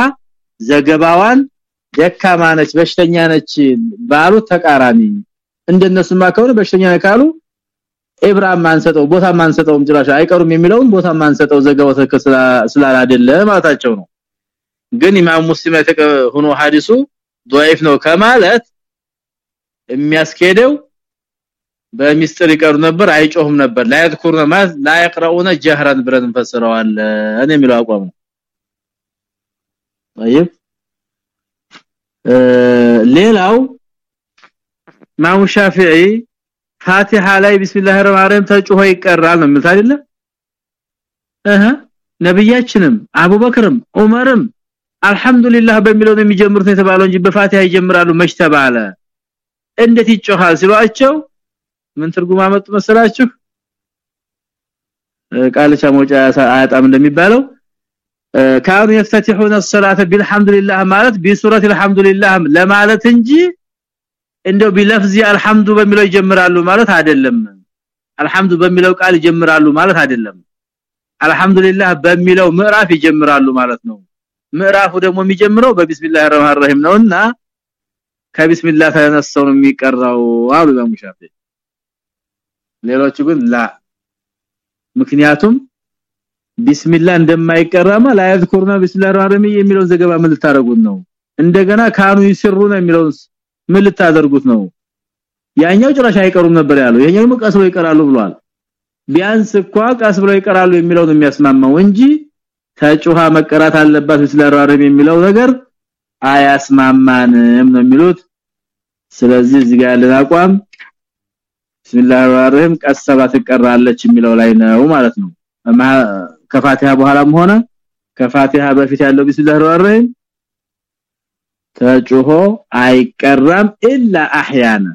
ዘገባዋን ደካማ ነች በሽተኛ ነች ባሉ ተቃራኒ እንደነሱ ማከውን በሽተኛ ካሉ ኢብራሂም ማንሰጠው ቦታ ማንሰጠውም ጭራሽ አይቀሩም የሚለውን ቦታ ማንሰጠው ዘገባው ተከስላ ስላላደለ ማለታቸው ነው ግን ኢማም ሙስሊም ሆኖ ሐዲሱ ضعيف ነው ከማለት የሚያስኬደው በሚስጥር ይቀሩ ነበር አይጮህም ነበር። ላይዝኩርነ ማዝ ላይቅራኡነ ጀህራን ብለን እንፈስረዋል እኔ የሚለው አቋም ነው። طيب ሌላው ማሙ ሻፊዒ ፋቲሃ ላይ ቢስሚላህ ረህማን ረሂም ተጮሆ ይቀራል ነው ማለት አይደለ? እህ ነብያችንም አቡበክርም ዑመርም አልহামዱሊላህ በሚለው ነው የሚጀምሩት የተባለው እንጂ በፋቲሃ ይጀምራሉ መች ተባለ? እንዴት ይጮሃል ሲሏቸው ምን ትርጉም አመጡ መሰላችሁ? ቃልቻ ሞጫ አያጣም እንደሚባለው። ካኑ يفتتحون الصلاه بالحمدلله ማለት بسوره الحمدلله ለማለት እንጂ እንደው ቢለፍዚ አልহামዱ በሚለው ይጀምራሉ ማለት አይደለም። አልহামዱ በሚለው ቃል ይጀምራሉ ማለት አይደለም። አልহামዱሊላህ በሚለው ምዕራፍ ይጀምራሉ ማለት ነው። ምዕራፉ ደግሞ የሚጀምረው በቢስሚላህ الرحمن الرحيم ነውና ከቢስሚላህ ተነስተው ነው የሚቀራው አሉ ለሙሻፊ ሌሎቹ ግን ላ ምክንያቱም ቢስሚላህ እንደማይቀራማ ላ يذكرنا ቢስሚላህ الرحمن የሚለው ዘገባ ምን ልታረጉት ነው እንደገና ካኑ ይስሩና የሚለው ምን ልታደርጉት ነው ያኛው ጭራሽ አይቀሩም ነበር ያለው ይሄኛው ቀስ ብለው ይቀራሉ ብሏል ቢያንስ እንኳ ቀስ ብለው ይቀራሉ የሚለው ነው የሚያስማማው እንጂ ተጩሃ መቀራት አለባት ስለራረም የሚለው ነገር አያስማማንም ነው የሚሉት ስለዚህ እዚህ ጋር ያለን አቋም ቢስሚላሂር ረህማን ቀሰባ ትቀራለች የሚለው ላይ ነው ማለት ነው። ከፋቲሃ በኋላም ሆነ ከፋቲሃ በፊት ያለው ቢስሚላሂር ረህማን ተጩሆ አይቀራም ኢላ አህያና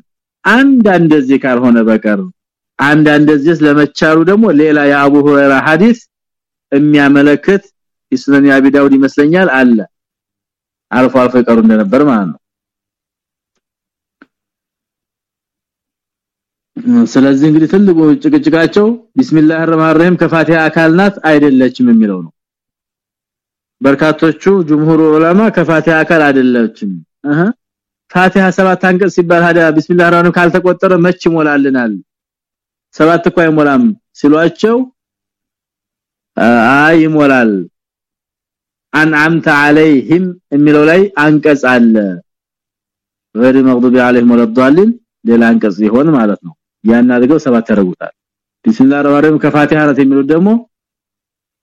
አንዳንድ እዚህ ካልሆነ በቀር አንዳንድ እዚህ ለመቻሉ ደግሞ ሌላ የአቡ ሁረይራ ሐዲስ የሚያመለክት ኢስላም ያቢ ዳውድ ይመስለኛል አለ። አልፎ አልፎ ይቀሩ እንደነበር ማለት ነው ስለዚህ እንግዲህ ትልቁ ጭቅጭቃቸው ቢስሚላሂር ረህማን ረሂም ከፋቲሃ አካል ናት አይደለችም የሚለው ነው በርካቶቹ ጅምሁር ዑለማ ከፋቲሃ አካል አይደለችም አሃ ፋቲሃ ሰባት አንቀጽ ሲባል ሀዳ ቢስሚላህ ረህማን ካልተቆጠረ መች ይሞላልናል ሰባት እኮ አይሞላም ሲሏቸው አይ ይሞላል አንዓምተ አለይሂም የሚለው ላይ አንቀጽ አለ غير المغضوب عليهم ولا الضالين ሌላ አንቀጽ ይሆን ማለት ነው ያን አድርገው ሰባት ያደርጉታል። ቢስሚላህ ረህማን ከፋቲሃ ረት የሚሉት ደግሞ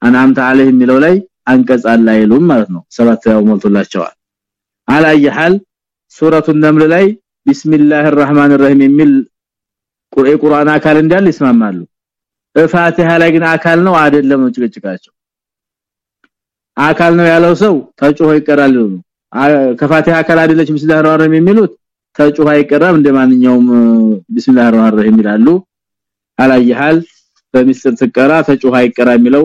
አንዓምተ አለይሂም የሚለው ላይ አንቀጽ አለ አይሉም ማለት ነው። ሰባት ያው ሞልቶላቸዋል። አላየሃል ሱረቱ ነምል ላይ ቢስሚላሂር ረህማኒር ረሂም የሚል ቁርአን አካል እንዳለ ይስማማሉ። ፋቲሃ ላይ ግን አካል ነው አይደለም ነው ጭቅጭቃቸው። አካል ነው ያለው ሰው ተጮሆ ይቀራል ከፋቲሃ አካል አይደለች ቢስሚላሂር ረህማን የሚሉት ከጩህ አይቀርም። እንደማንኛውም ቢስሚላህ ረህማን ረሂም ይላሉ። አላየሃል? በሚስጥር ትቀራ ተጩህ አይቀራ የሚለው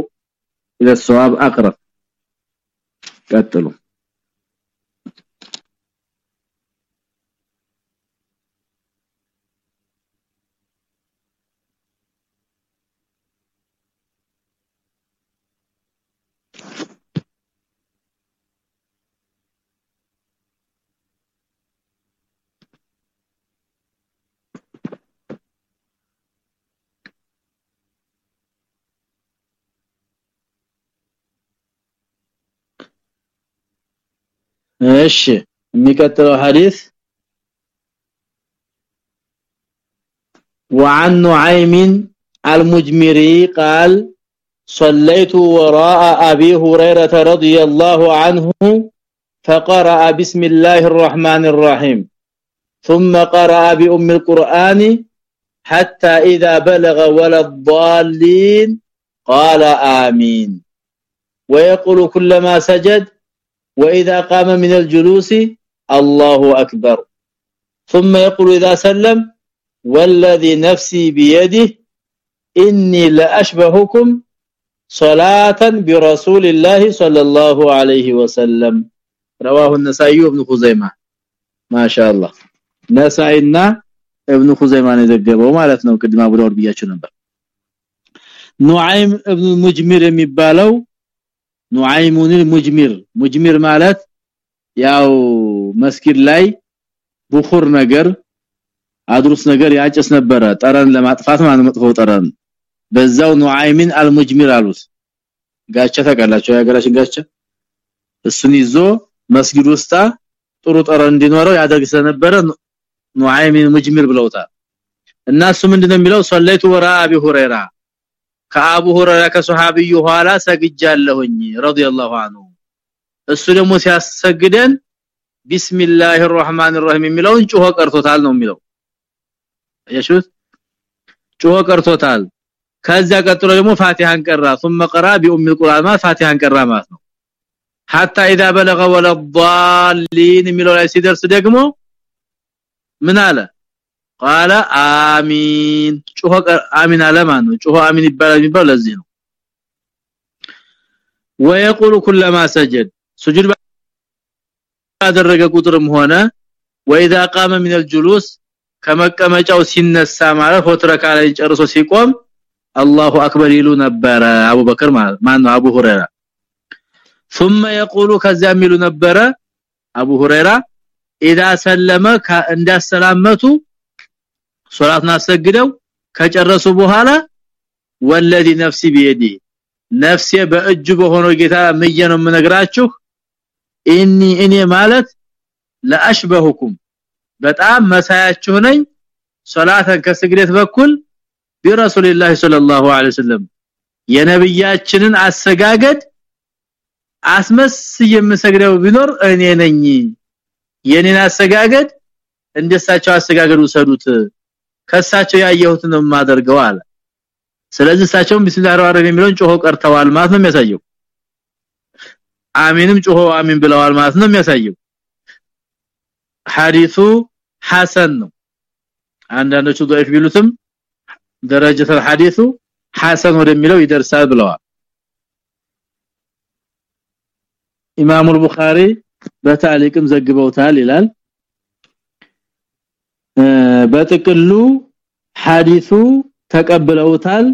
ለሷብ አቅረብ ቀጥሉ። እሺ የሚቀጥለው ሐዲስ وعن نعيم المجمري قال صليت وراء ابي هريره رضي الله عنه فقرأ بسم الله الرحمن الرحيم ثم قرأ بأم القرآن حتى إذا بلغ ولا الضالين قال آمين ويقول كلما سجد واذا قام من الجلوس الله اكبر ثم يقول اذا سلم والذي نفسي بيده اني لاشبهكم صلاه برسول الله صلى الله عليه وسلم رواه النسائي وابن خزيمه ما شاء الله ነሳይና ابن خزيمه የዘገበው ማለት ነው ቅድም አቡ ዳውድ ብያችሁ ነበር ኑዓይም ابن مجمر የሚባለው ኑዓይሙን ሙጅሚር ሙጅሚር ማለት ያው መስጊድ ላይ ቡኹር ነገር አድሩስ ነገር ያጨስ ነበረ። ጠረን ለማጥፋት ማለት መጥፎ ጠረን። በዛው ኑዓይሚን አልሙጅሚር አሉት። ጋቻ ተቀላቸው ያገራችን ጋቻ። እሱን ይዞ መስጊድ ውስጥ ጥሩ ጠረን እንዲኖረው ያደርግ ስለነበረ ኑዓይሚን ሙጅሚር ብለውታል። እና እሱ ምንድነው የሚለው? ሶለይቱ ወራ አቢ ሁረይራ ከአቡ ሁረይራ ከሱሐቢዩ ኋላ ሰግጃለሁኝ ረዲየላሁ ዐንሁ እሱ ደግሞ ሲያሰግደን ቢስሚላሂር ረህማኒር ረሂም የሚለውን ጮሆ ቀርቶታል ነው የሚለው አያሹት ጮሆ ቀርቶታል ከዛ ቀጥሎ ደግሞ ፋቲሃን ቀራ ثم قرأ بأم القرآن ما ፋቲሃን ቀራ ማለት ነው حتى اذا بلغ ولا الضالين የሚለው ላይ ሲደርስ ደግሞ ምን አለ قال አሚን ጮሆ አሚን አለ ማለት ነው ጮሆ አሚን ይባላል የሚባለው ለዚህ ነው ويقول كلما سجد سجود ባደረገ ቁጥርም ሆነ واذا قام من الجلوس ከመቀመጫው ሲነሳ ማለት ፎትረካ ላይ ጨርሶ ሲቆም አላሁ አክበር ይሉ ነበረ አቡበከር ማለት ማን ነው አቡ ሁረይራ ثم يقول ከዚያም ይሉ ነበረ አቡ ሁረይራ اذا سلم እንዳሰላመቱ ሶላትን አሰግደው ከጨረሱ በኋላ والذي نفسي بيده ነፍሴ በእጁ በሆነው ጌታ ምዬ ነው የምነግራችሁ። إني እኔ ማለት لأشبهكم በጣም መሳያችሁ ነኝ። صلاة ከስግደት በኩል برسول الله صلى الله عليه وسلم የነብያችንን አሰጋገድ አስመስ የምሰግደው ቢኖር እኔ ነኝ። የኔን አሰጋገድ እንደሳቸው አሰጋገዱ ሰዱት ከሳቸው ያየሁት ነው ማደርገው አለ ስለዚህ እሳቸውም ቢስሚላህ ረህማን የሚለውን ጮሆ ቀርተዋል ማለት ነው የሚያሳየው አሚንም ጮሆ አሚን ብለዋል ማለት ነው የሚያሳየው ሐዲሱ ሐሰን ነው አንዳንዶቹ ضعيف ቢሉትም ደረጃተ ሐዲሱ ሐሰን ወደሚለው ይደርሳል ብለዋል ኢማሙ አልቡኻሪ በታሊቅም ዘግበውታል ይላል በጥቅሉ ሐዲሱ ተቀብለውታል።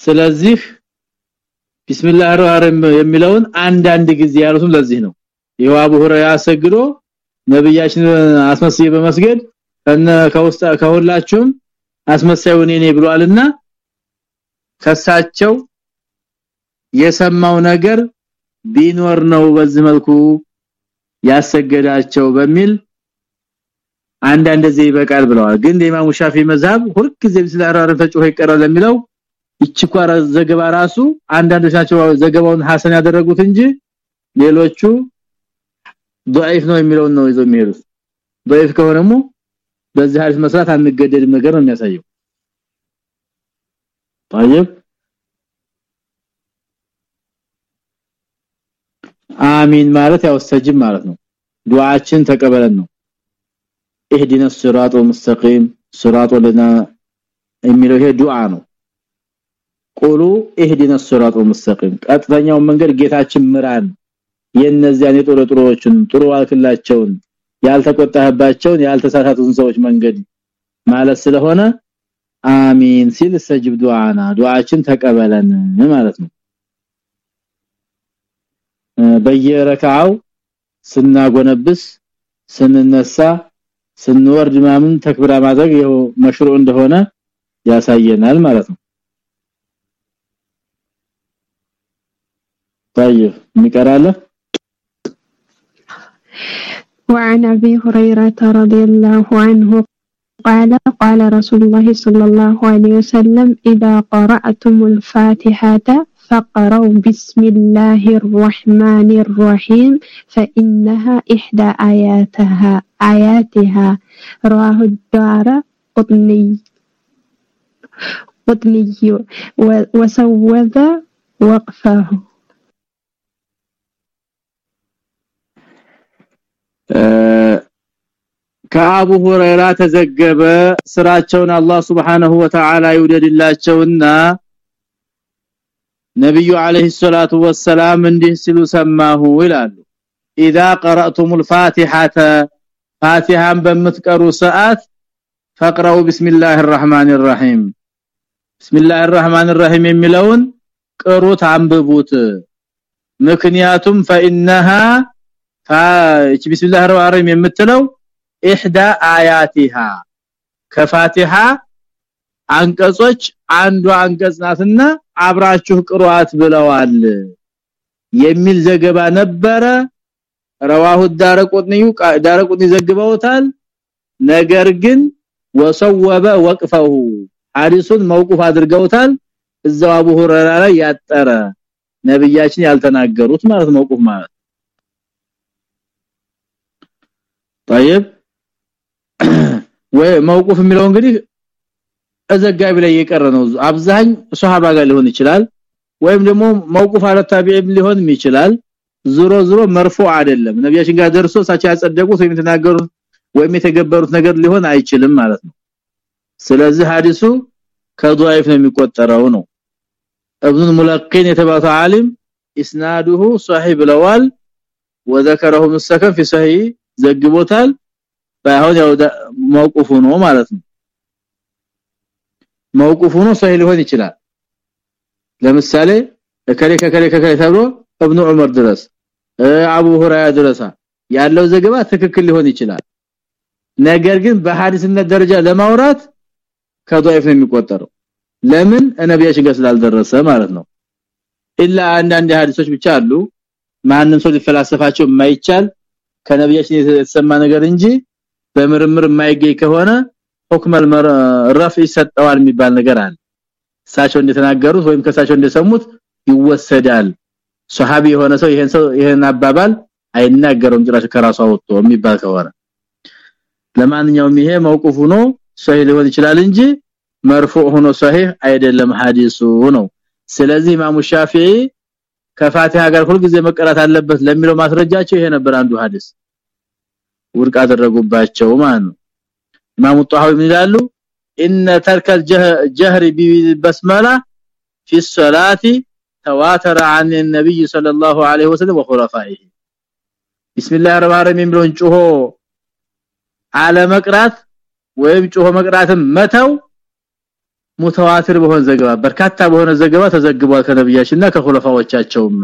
ስለዚህ ቢስሚላህ ረህማን የሚለውን አንድ ጊዜ ያሉትም ለዚህ ነው። ይሄው አቡ ሁረይራ ሰግዶ ነብያችን አስመስይ በመስገድ ከነ ከውስጥ ከሁላችሁም አስመሳዩ እኔ ነኝ ብሏልና ከሳቸው የሰማው ነገር ቢኖር ነው በዚህ መልኩ ያሰገዳቸው በሚል አንዳንድ ጊዜ ይበቃል ብለዋል ግን የኢማሙ ሻፊ መዝሐብ ሁልጊዜ ስለአራረ ተጮህ ይቀራል ለሚለው ይችኳራ ዘገባ ራሱ አንዳንዶች ናቸው ዘገባውን ሐሰን ያደረጉት እንጂ ሌሎቹ ضعيف ነው የሚለው ነው ይዞ የሚሄዱት ضعيف ከሆነሙ በዚህ ሐዲስ መስራት አንገደድም ነገር ነው የሚያሳየው طيب አሚን ማለት ያው ሰጅም ማለት ነው ዱዓችን ተቀበለን ነው اهدنا الصراط المستقيم صراط لنا የሚለው ይሄ ዱዓ ነው ቁሉ اهدنا الصراط المستقيم ቀጥተኛው መንገድ ጌታችን ምራን የነዚያን የጥሩ ጥሩዎችን ጥሩ አልክላቸውን ያልተቆጣህባቸውን ያልተሳሳቱን ሰዎች መንገድ ማለት ስለሆነ አሚን ሲል ሰጅብ ዱዓና ዱዓችን ተቀበለን ማለት ነው በየረካው ስናጎነብስ ስንነሳ ስንወርድ ማምን ተክብራ ማድረግ ይሄው መሽሩ እንደሆነ ያሳየናል ማለት ነው طيب ሚቀራለ وعن ابي هريره رضي الله عنه قال قال رسول الله صلى الله عليه وسلم اذا قرأتم الفاتحه فقروا بسم الله الرحمن الرحيم فإنها إحدى آياتها آياتها رواه الدار قطني قطني وسوذ وقفه ከአቡ ሁረይራ ተዘገበ ስራቸውን አላህ Subhanahu Wa Ta'ala ይውደድላቸውና ነብዩ አለይሂ ሰላቱ ወሰላም እንዲህ ሲሉ ሰማሁ ይላሉ اذا قراتم الفاتحه فاتحان በምትቀሩ ሰዓት فقرؤوا بسم الله الرحمن الرحيم بسم الله الرحمن الرحيم የሚለውን ቅሩት አንብቡት ምክንያቱም فانها فاش بسم الله الرحمن الرحيم የምትለው احدى اياتها ከፋቲሃ አንቀጾች አንዱ አንቀጽ ናትና አብራችሁ ቅሩአት ብለዋል የሚል ዘገባ ነበረ ረዋሁ ዳረቁጥኒ ዳረቁጥኒ ዘግበውታል ነገር ግን ወሰወበ ወቅፈው ሐዲሱን መውቁፍ አድርገውታል እዛው አቡ ሁረራ ላይ ያጠረ ነብያችን ያልተናገሩት ማለት መውቁፍ ማለት طيب ወይ መውቁፍ የሚለው እንግዲህ ዘጋቢ ላይ የቀረ ነው። አብዛኝ ሱሐባ ጋር ሊሆን ይችላል ወይም ደግሞ መውቁፍ አለ ታቢዒም ሊሆን ይችላል። ዝሮ ዝሮ መርፎ አይደለም። ነብያችን ጋር ደርሶ ሳቸው ያጸደቁት ወይም የተናገሩት ወይም የተገበሩት ነገር ሊሆን አይችልም ማለት ነው። ስለዚህ ሐዲሱ ከضعيف ነው የሚቆጠረው ነው። ابن ملقين የተባለው ዓሊም اسناده صحيح ብለዋል። وذكره مسكن في صحيح ዘግቦታል። ባይሆን ያው መውቁፍ ነው ማለት ነው። መውቁፍ ሆኖ ሰሂህ ሊሆን ይችላል። ለምሳሌ ከከለ ከከሌ ከከሌ ተብሎ ኢብኑ ዑመር ድረስ አቡ ሁራይራ ድረስ ያለው ዘገባ ትክክል ሊሆን ይችላል። ነገር ግን በሐዲስነት ደረጃ ለማውራት ከضعيف ነው የሚቆጠረው። ለምን? ነብያችን ጋር ስላልደረሰ ማለት ነው። ኢላ አንዳንድ ሐዲሶች ብቻ አሉ። ማንም ሰው ሊፈላሰፋቸው የማይቻል ከነብያችን የተሰማ ነገር እንጂ በምርምር የማይገኝ ከሆነ ሁክም ረፍ ይሰጠዋል የሚባል ነገር አለ። እሳቸው እንደተናገሩት ወይም ከሳቸው እንደሰሙት ይወሰዳል። ሱሐቢ የሆነ ሰው ይሄን ሰው ይሄን አባባል አይናገረውም ጭራሽ ከራሱ አወጥቶ የሚባል ከሆነ። ለማንኛውም ይሄ መውቁፍ ሆኖ ሶሂህ ሊሆን ይችላል እንጂ መርፉዕ ሆኖ ሶሂህ አይደለም ሐዲሱ ነው። ስለዚህ ኢማሙ ሻፊዒ ከፋቲሃ ጋር ሁልጊዜ መቀራት አለበት ለሚለው ማስረጃቸው ይሄ ነበር አንዱ ሐዲስ። ውድቅ አደረጉባቸው ማለት ነው ኢማሙ ጧሃዊ ምን ይላሉ ان ترك الجهر بالبسمله في الصلاه تواتر عن النبي صلى الله عليه وسلم وخلفائه بسم الله الرحمن الرحيم ብሎን ጮሆ አለ መቅራት ወይም ጮሆ መቅራትም መተው ሙተዋትር በሆነ ዘገባ በርካታ በሆነ ዘገባ ተዘግቧል ከነብያችንና ከኹለፋዎቻቸውም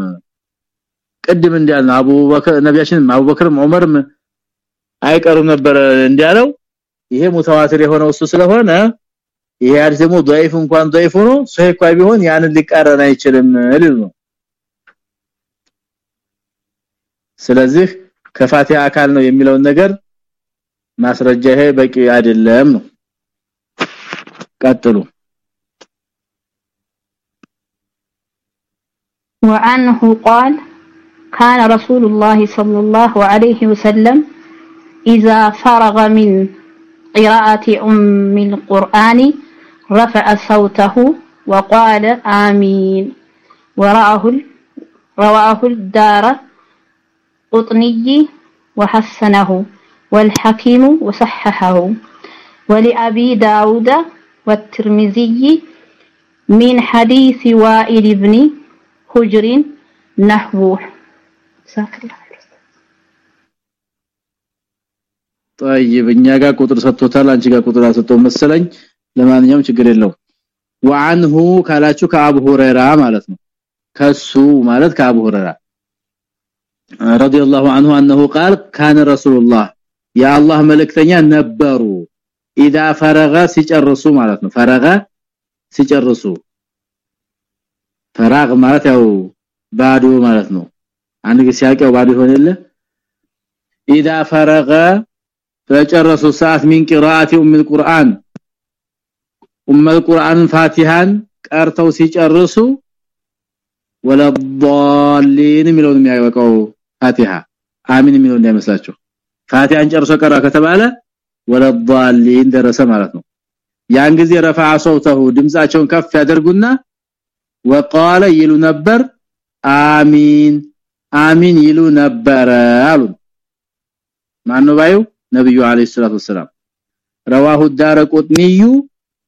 ቅድም እንዳልነ አቡበከር ነብያችን አቡበከርም ዑመርም አይቀሩም ነበር እንዲያለው ይሄ ሙተዋትር የሆነው እሱ ስለሆነ ይሄ ሐዲስ ደግሞ ضعيف እንኳን ضعيف ሆኖ ሶሂህ እንኳን ቢሆን ያንን ሊቃረን አይችልም ልል ነው ስለዚህ ከፋቲሃ አካል ነው የሚለውን ነገር ማስረጃ ይሄ በቂ አይደለም ነው ቀጥሉ وعنه قال كان رسول الله صلى الله عليه وسلم إذا فرغ من قراءة أم القرآن رفع صوته وقال آمين. وراه رواه الدار قطني وحسنه والحكيم وصححه. ولأبي داود والترمذي من حديث وائل بن حجر نحوه. طيب እኛ ጋር ቁጥር ሰጥቶታል አንቺ ጋር ቁጥር አሰጠው መሰለኝ። ለማንኛውም ችግር የለው وعنه ካላችሁ ከአቡ ሁረራ ማለት ነው። ከሱ ማለት ከአቡ ሁረራ رضي الله عنه انه قال كان رسول الله يا الله ملكتኛ ነበሩ። اذا فرغ ሲጨርሱ ማለት ነው። فرغ ሲጨርሱ ፈራግ ማለት ያው ባዶ ማለት ነው። አንድ ጊዜ ያቀው ባዶ ይሆንልህ اذا فرغ በጨረሱ ሰዓት ሚን ቂራአቲ ኡም القرآن ኡም القرآن ፋቲሃን ቀርተው ሲጨርሱ ወለضالين የሚለውን የሚያወቀው ፋቲሃ አሚን የሚለው እንዳይመስላችሁ። ፋቲሃን ጨርሶ ቀራ ከተባለ ወለضالين ደረሰ ማለት ነው። ያን ጊዜ ረፋ ሶተሁ ድምጻቸውን ከፍ ያደርጉና وقال ይሉ ነበር አሚን አሚን ይሉ ነበር አሉ ማን ነው ባዩ? ነብዩ አለይሂ ሰላቱ ወሰለም رواه الدارقطني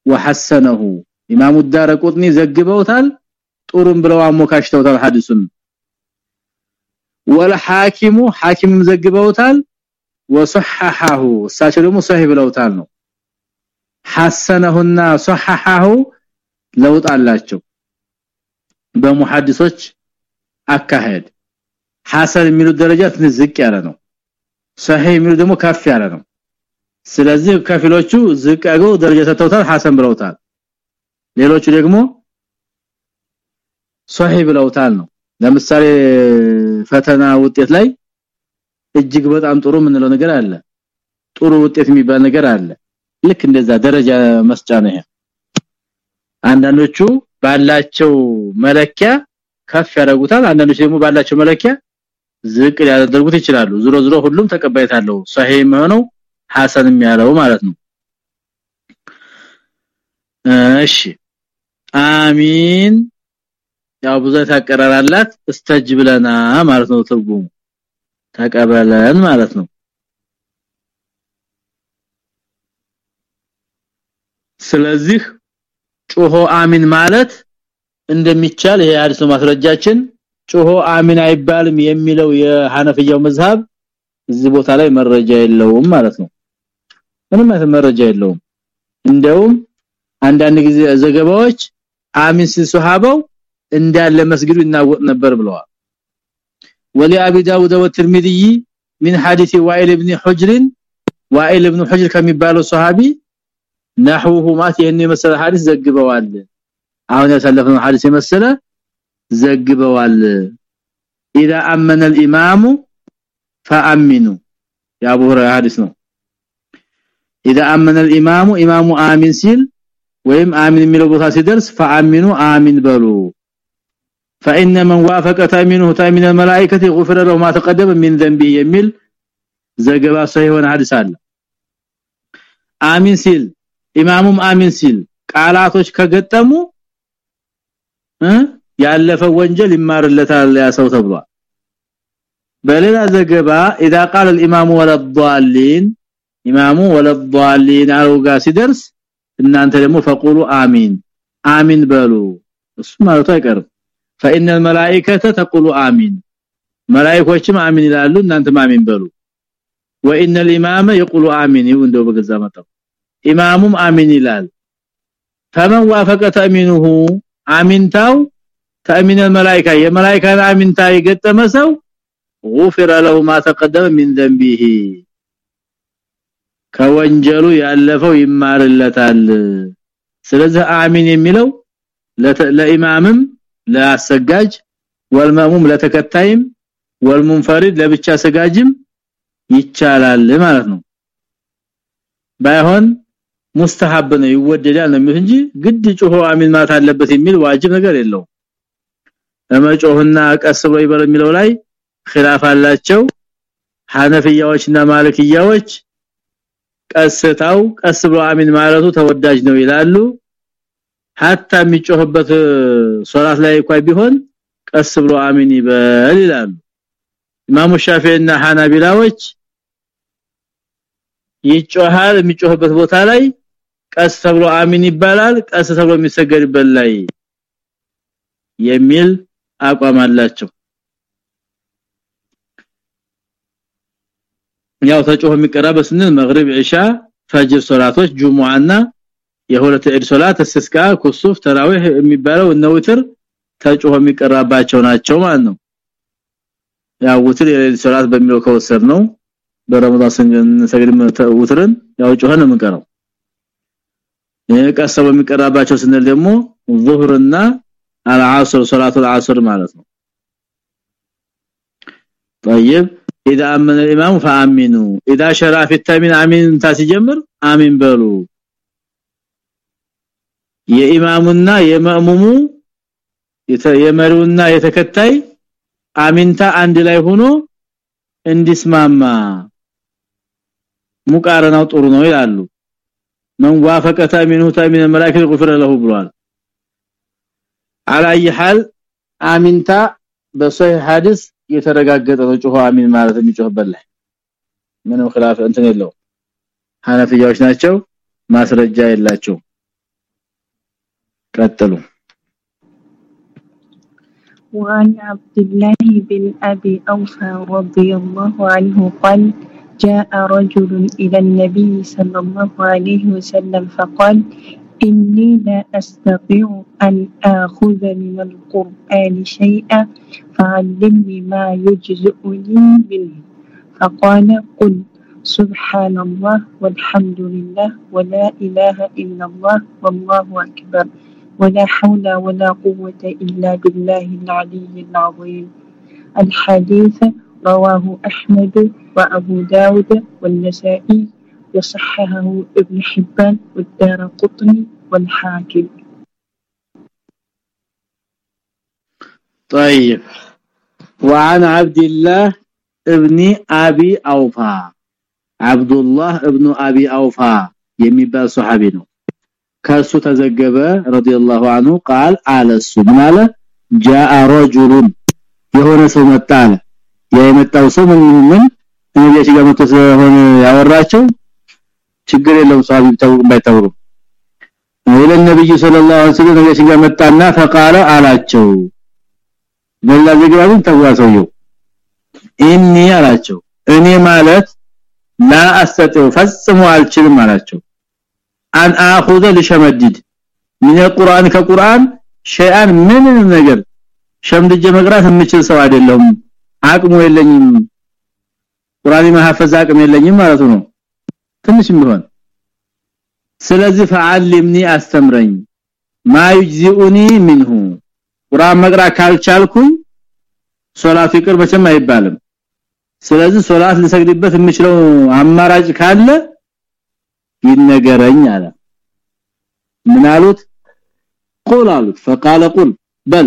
وحسنه امام الدارقطني ዘግበውታል ጥሩም ብለው አሞካሽተውታል ሐዲሱን። ወልሐኪሙ ሐኪምም ዘግበውታል ወሰሐሐሁ እሳቸው ደግሞ ሰሂህ ብለውታል ነው። ሐሰነሁና ሰሐሐሁ ለውጥ አላቸው። በሙሐዲሶች አካሄድ። ሐሰን የሚሉት ደረጃ ትንዝቅ ያለ ነው። ሷሂህ የሚሉት ደግሞ ከፍ ያለ ነው። ስለዚህ ከፊሎቹ ዝቅ ደረጃ ሰጥተውታል ሐሰን ብለውታል። ሌሎቹ ደግሞ ሷሂህ ብለውታል ነው። ለምሳሌ ፈተና ውጤት ላይ እጅግ በጣም ጥሩ የምንለው ነገር አለ። ጥሩ ውጤት የሚባል ነገር አለ። ልክ እንደዛ ደረጃ መስጫ ነው ይሄ። አንዳንዶቹ ባላቸው መለኪያ ከፍ ያደርጉታል አንዳንዶች ደግሞ ባላቸው መለኪያ ዝቅ ያደርጉት ይችላሉ። ዝሮ ዝሮ ሁሉም ተቀባይት አለው። ሷሂህ የሚሆነው ሐሰንም ያለው ማለት ነው። እሺ። አሚን። ያው ብዙ ታቀራራላት እስተጅብ ለና ማለት ነው ትርጉሙ። ተቀበለን ማለት ነው። ስለዚህ ጮሆ አሚን ማለት እንደሚቻል ይሄ ሐዲስ ማስረጃችን ጮሆ አሚን አይባልም የሚለው የሐነፍያው መዝሐብ እዚህ ቦታ ላይ መረጃ የለውም ማለት ነው ምንም አይነት መረጃ የለውም እንደውም አንዳንድ ጊዜ ዘገባዎች አሚን ሲሱሐባው እንዳለ መስጊዱ ይናወጥ ነበር ብለዋል ولابي داود والترمذي من حديث وائل بن حجر وائل بن حجر ከሚባለው ሱሐቢ نحوه ማት ይሄን የመሰለ ሐዲስ ዘግበዋል አሁን ያሳለፈው ሐዲስ የመሰለ ዘግበዋል اذا امن الامام فامنوا يا ابو هريره حديث ነው اذا امن الامام امام امين ሲል ወይም አሚን የሚለው ቦታ ሲደርስ فامنوا آمين በሉ فان من وافق تامينه تامين الملائكه غفر له ما تقدم من ذنبه የሚል ዘገባ ሳይሆን ሐዲስ አለ አሚን ሲል ኢማሙም አሚን ሲል ቃላቶች ከገጠሙ ያለፈ ወንጀል ይማርለታል ያሰው ተብሏል በሌላ ዘገባ اذا قال الامام ولا الضالين ኢማሙ ولا الضالين አውጋ ሲደርስ እናንተ ደግሞ ፈቁሉ አሚን አሚን በሉ እሱ ማለት አይቀርም فان الملائكه تقول امين መላእክቶችም አሚን ይላሉ እናንተም አሚን በሉ وان الامام يقول امين እንደው በገዛ መጣው ኢማሙም አሚን ይላል فمن وافق تامينه አሚንታው ተአሚን الملائكه የመላእክታ አሚንታ የገጠመ ሰው غفر له ما تقدم من ذنبه ከወንጀሉ ያለፈው ይማርለታል ስለዚህ አሚን የሚለው ለኢማምም ለአሰጋጅ ወልማሙም ለተከታይም ወልሙንፈሪድ ለብቻ ሰጋጅም ይቻላል ማለት ነው ባይሆን ሙስተሐብ ነው ይወደዳል ነው እንጂ ግድ ጮሆ አሚን ማለት አለበት የሚል ዋጅብ ነገር የለው ለመጮህና ቀስ ብሎ ይበል የሚለው ላይ ኺላፍ አላቸው። ሐነፊያዎችና ማሊክያዎች ቀስታው ቀስ ብሎ አሚን ማለቱ ተወዳጅ ነው ይላሉ። ሐታ የሚጮህበት ሶላት ላይ እንኳን ቢሆን ቀስ ብሎ አሚን ይበል ይላሉ። ኢማሙ ሻፊዒና ሐናቢላዎች ይጮሃል የሚጮህበት ቦታ ላይ ቀስ ተብሎ አሚን ይባላል ቀስ ተብሎ የሚሰገድበት ላይ የሚል አቋም አላቸው። ያው ተጮህ የሚቀራ በስንል መግሪብ ኢሻ ፈጅር ሶላቶች ጁሙአና የሁለት ዒድ ሶላት እስስካ ኩሱፍ ተራዊህ የሚባለው ነውትር ተጮህ የሚቀራባቸው ናቸው ማለት ነው። ያው ውትር የሌሊት ሶላት በሚለው ከወሰድ ነው በረመዳን ሰግድ ውትርን ያው ጮኸን የምንቀራው የቀሰበ የሚቀራባቸው ስንል ደግሞ ዙህርና አልዓስር ሶላቱ አልዓስር ማለት ነው طيب اذا امن الامام فامنوا اذا شرع في التامين امين ታሲጀምር አሚን በሉ የኢማሙና የማሙሙ የመሪውና የተከታይ አሚንታ አንድ ላይ ሆኖ እንዲስማማ ሙቃረናው ጥሩ ነው ይላሉ من وافق تامينه تامين الملائكه غفر له ብሏል على اي حال አሚንታ በሶሂህ ሐዲስ የተረጋገጠ ነው ጮሁ አሚን ማለት የሚጮህበት ላይ ምንም خلاف እንትን የለው ሐነፊያዎች ናቸው ማስረጃ የላቸው ቀጥሉ وعن عبد الله بن أبي أوفى رضي الله عنه قال جاء رجل إلى النبي صلى الله عليه وسلم فقال إني لا أستطيع أن آخذ من القرآن شيئا فعلمني ما يجزئني منه. فقال قل سبحان الله والحمد لله ولا إله إلا الله والله أكبر ولا حول ولا قوة إلا بالله العلي العظيم. الحديث رواه أحمد وأبو داود والنسائي وصححه ابن حبان والدار قطني والحاكم طيب وعن عبد الله ابن ابي اوفا عبد الله ابن ابي اوفا የሚባል ሱሐቢ ነው ከሱ ተዘገበ ረዲየላሁ ዐንሁ قال አለ እሱ ምን አለ جاء رجل የሆነ ሰው መጣ አለ የመጣው ሰው ምን ምን ነብያችን ጋር መጥቶ ስለሆነ ያወራቸው ችግር የለውም ሷቢ ቢታወቅም ባይታወቅም። ወለ ነብዩ ሰለላሁ ዐለይሂ ወሰለም ነብዩ ጋር መጣና ፈቃለ አላቸው። ለላ ዘግራን ተዋሰው እኔ አላቸው። እኔ ማለት ላ አስተጠው ፈጽሞ አልችልም አላቸው። አን አኹዘ ለሸመድድ ምን ቁርአን ከቁርአን ሸይአን ምን ነገር ሸምድጀ መቅራት የምችል ሰው አይደለም አቅሙ የለኝም። ቁርአን መሐፈዝ አቅም የለኝም ማለት ነው። ትንሽም ቢሆን ስለዚህ ፈዓልምኒ አስተምረኝ ማ ይጅዚኡኒ منه ቁርአን መቅራት ካልቻልኩኝ ሶላት ይቅር መቼም አይባልም ስለዚህ ሶላት ልሰግድበት የምችለው አማራጭ ካለ ይነገረኝ አለ ምን አሉት ቁል አሉት فقال قل بل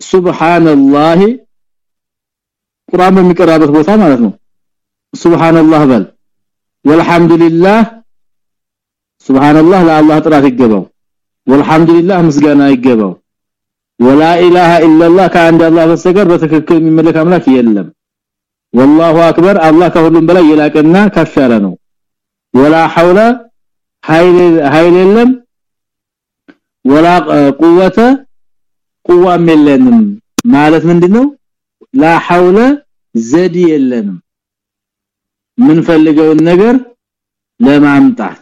سبحان الله ቁርአን በሚቀራበት ቦታ ማለት ነው ሱብሃንአላህ በል ወልሐምዱሊላህ ሱብሃንአላህ ለአላህ ጥራት ይገባው። ወልሐምዱሊላህ ምስጋና ይገባው። ወላ ኢላሃ ኢላላህ ከአንድ አላህ በስተቀር በትክክል የሚመለክ አምላክ የለም። ወላሁ አክበር አላህ ከሁሉም በላይ የላቀና ከፍ ያለ ነው። ወላ ሐውለ ኃይል የለም። ወላ ቁወተ ቁዋም የለንም ማለት ምንድነው? ላ ሐውለ ዘዲ የለንም ምንፈልገውን ነገር ለማምጣት።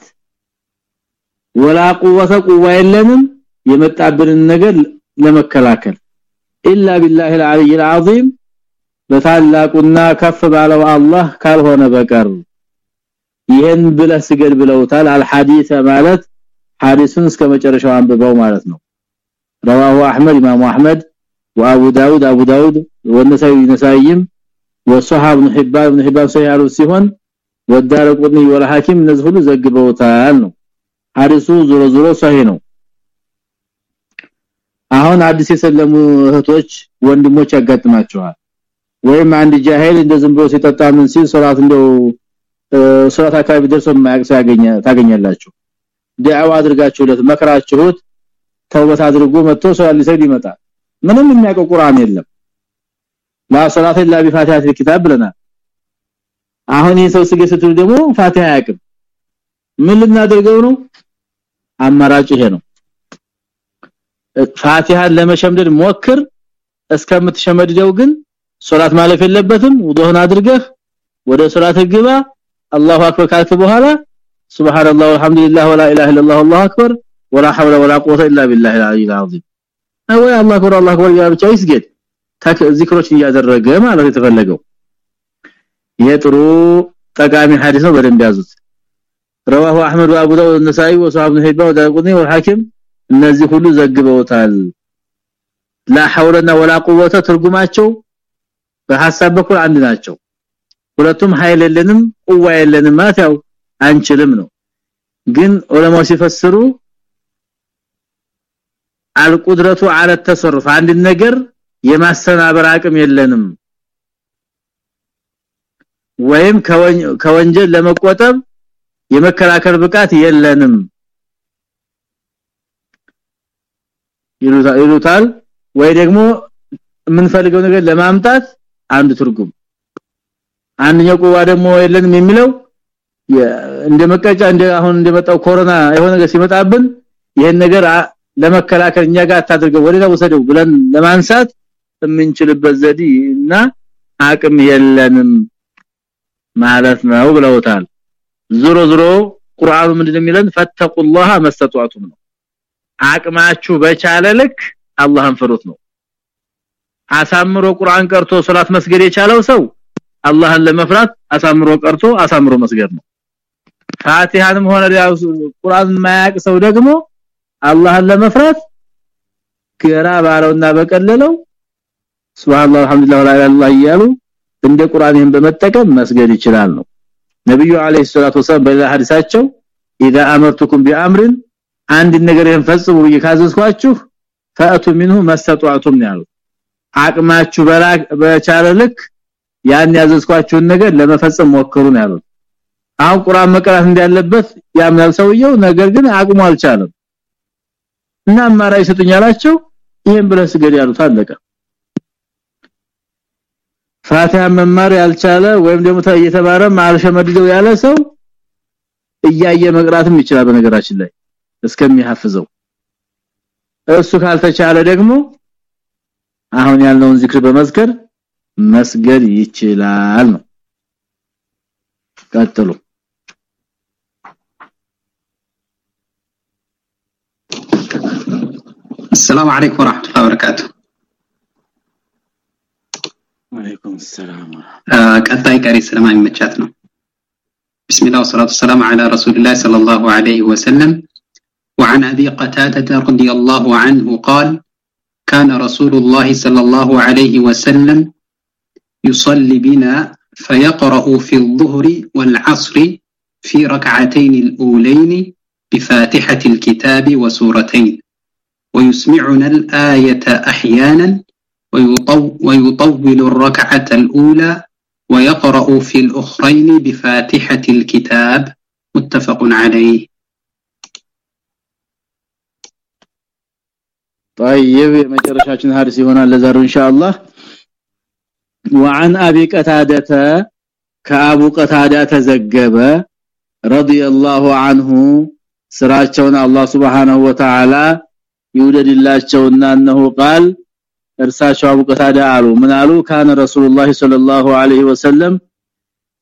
ወላ ቁወተ ቁዋ የለንም የመጣብንን ነገር ለመከላከል። ኢላ ቢላሂል አልይል አዚም በታላቁና ከፍ ባለው አላህ ካልሆነ በቀር። ይሄን ብለ ስገድ ብለውታል አልሐዲስ ማለት ሐዲስን እስከ አንብበው ማለት ነው። رواه احمد امام احمد وابو داود ابو داود والنسائي نسائيም ወሰሐብ ኢብኑ ሒባን ኢብኑ ሒባን ሰያሉ ሲሆን ወዳረቁኒ ወልሐኪም እነዚህ ሁሉ ዘግበውታል ነው። ሐዲሱ ዞሮ ዞሮ ሰሂህ ነው። አሁን አዲስ የሰለሙ እህቶች ወንድሞች ያጋጥማቸዋል። ወይም አንድ ጃሂል እንደዝም ብሎ ሲጠጣ ምን ሲል ሶላት እንደው ሶላት አካባቢ ደርሶ ማያቅሰ ያገኛ ታገኛላችሁ። ዱዓው አድርጋችሁለት መከራችሁት ተውበት አድርጎ መጥቶ ሶላት ሊሰግድ ይመጣል። ምንም የሚያቀው ቁርአን የለም። ላ ሶላት ኢላ ቢፋቲሃት الكتاب ብለናል አሁን ይሄ ሰው ስገድ ስትሉ ደግሞ ፋቲሃ አያውቅም ምን ልናደርገው ነው አማራጭ ይሄ ነው ፋቲሃን ለመሸምደድ ሞክር እስከምትሸመድደው ግን ሶላት ማለፍ የለበትም ውዱህን አድርገህ ወደ ሶላት ግባ አላሁ አክበር ካልክ በኋላ ሱብሃንአላህ ወልሐምዱሊላህ ወላ ኢላሃ ኢላላህ አላሁ አክበር ወላ ሐውለ ወላ ቁወተ ኢላ ቢላሂ አልዓሊይል ዐዚም ወይ አላሁ አክበር አላሁ አክበር ያ ብቻ ይስገድ ታክ ዚክሮችን እያደረገ ማለት የተፈለገው የጥሩ ጠቃሚ ሐዲስ ነው በደንብ ያዙት رواه احمد وابو داود والنسائي وصحاب ابن حبان ودارقطني والحاكم እነዚህ ሁሉ ዘግበውታል لا حولنا ولا قوه ትርጉማቸው በሐሳብ በኩል አንድ ናቸው ሁለቱም ኃይል የለንም ቁዋ የለንም ማለት ያው አንችልም ነው ግን ዑለማው ሲፈስሩ አልቁድረቱ አለ ተሰርፍ አንድ ነገር የማስተናበር አቅም የለንም። ወይም ከወንጀል ለመቆጠብ የመከላከል ብቃት የለንም። ይሉታል። ወይ ደግሞ የምንፈልገው ነገር ለማምጣት አንድ ትርጉም። አንደኛው ቁዋ ደግሞ የለንም የሚለው እንደ መቀጫ እንደ አሁን እንደመጣው ኮሮና የሆነ ነገር ሲመጣብን ይሄን ነገር ለመከላከል እኛ ጋር አታድርገው ወደዛ ወሰደው ብለን ለማንሳት የምንችልበት ዘዴ እና አቅም የለንም ማለት ነው ብለውታል። ዞሮ ዞሮ ቁርአኑ ምንድነው የሚለን? ፈተቁላህ መስተጧቱም ነው። አቅማችሁ በቻለ ልክ አላህን ፍሩት ነው። አሳምሮ ቁርአን ቀርቶ ሶላት መስገድ የቻለው ሰው አላህን ለመፍራት አሳምሮ ቀርቶ አሳምሮ መስገድ ነው። ፋቲሃንም ሆነ ቁርአን ማያቅ ሰው ደግሞ አላህን ለመፍራት ግራ ባለውና በቀለለው ሱብሃንአላህ አልহামዱሊላህ ወላኢላሃ እያሉ እንደ ቁርአንን በመጠቀም መስገድ ይችላል ነው ነብዩ አለይሂ ሰላቱ ወሰለም በዛ ሐዲሳቸው اذا امرتكم بامر አንድ ነገር ፈጽሙ ይካዘዝኳችሁ ፈአቱ منه ማስተጧአቱም ነው አቅማችሁ በቻለ ልክ ያን ያዘዝኳችሁን ነገር ለመፈጸም ሞክሩን ነው ያሉት። አሁን ቁርአን መቅራት እንዳለበት ያምናል ሰውየው ነገር ግን አቅሙ አልቻለም። እና ማራ ይሰጡኛላቸው ይሄን ብለስ ገድ ያሉት አለቀ። ፋቲሃ መማር ያልቻለ ወይም ደግሞ እየተባረ ማልሸመድደው ያለ ሰው እያየ መቅራትም ይችላል በነገራችን ላይ እስከሚሐፍዘው እሱ ካልተቻለ ደግሞ አሁን ያለውን ዚክር በመዝከር መስገድ ይችላል ነው ቀጥሉ السلام عليكم ورحمه الله وبركاته وعليكم السلام ቀጣይ ቀሪ ስለማይመቻት ነው بسم الله والصلاه والسلام على رسول الله صلى الله عليه وسلم وعن ابي قتاده رضي الله عنه قال كان رسول الله صلى الله عليه وسلم يصلي بنا فيقرأ في الظهر والعصر في ركعتين الأولين بفاتحة الكتاب وسورتين ويسمعنا الآية أحيانا ويطول الركعة الأولى ويقرأ في الأخرين بفاتحة الكتاب متفق عليه طيب መጨረሻችን ሐዲስ ይሆናል ለዛሬ ኢንሻአላህ وعن ابي قتاده ከአቡ ቀታዳ ተዘገበ ረዲየላሁ ዐንሁ ስራቸውን አላህ Subhanahu Wa Ta'ala ይውደድላቸውና እነሆ ቃል እርሳቸው አቡ ቀታዳ አሉ። ምን አሉ? ካነ ረሱላህ ሰለላሁ ዐለይሂ ወሰለም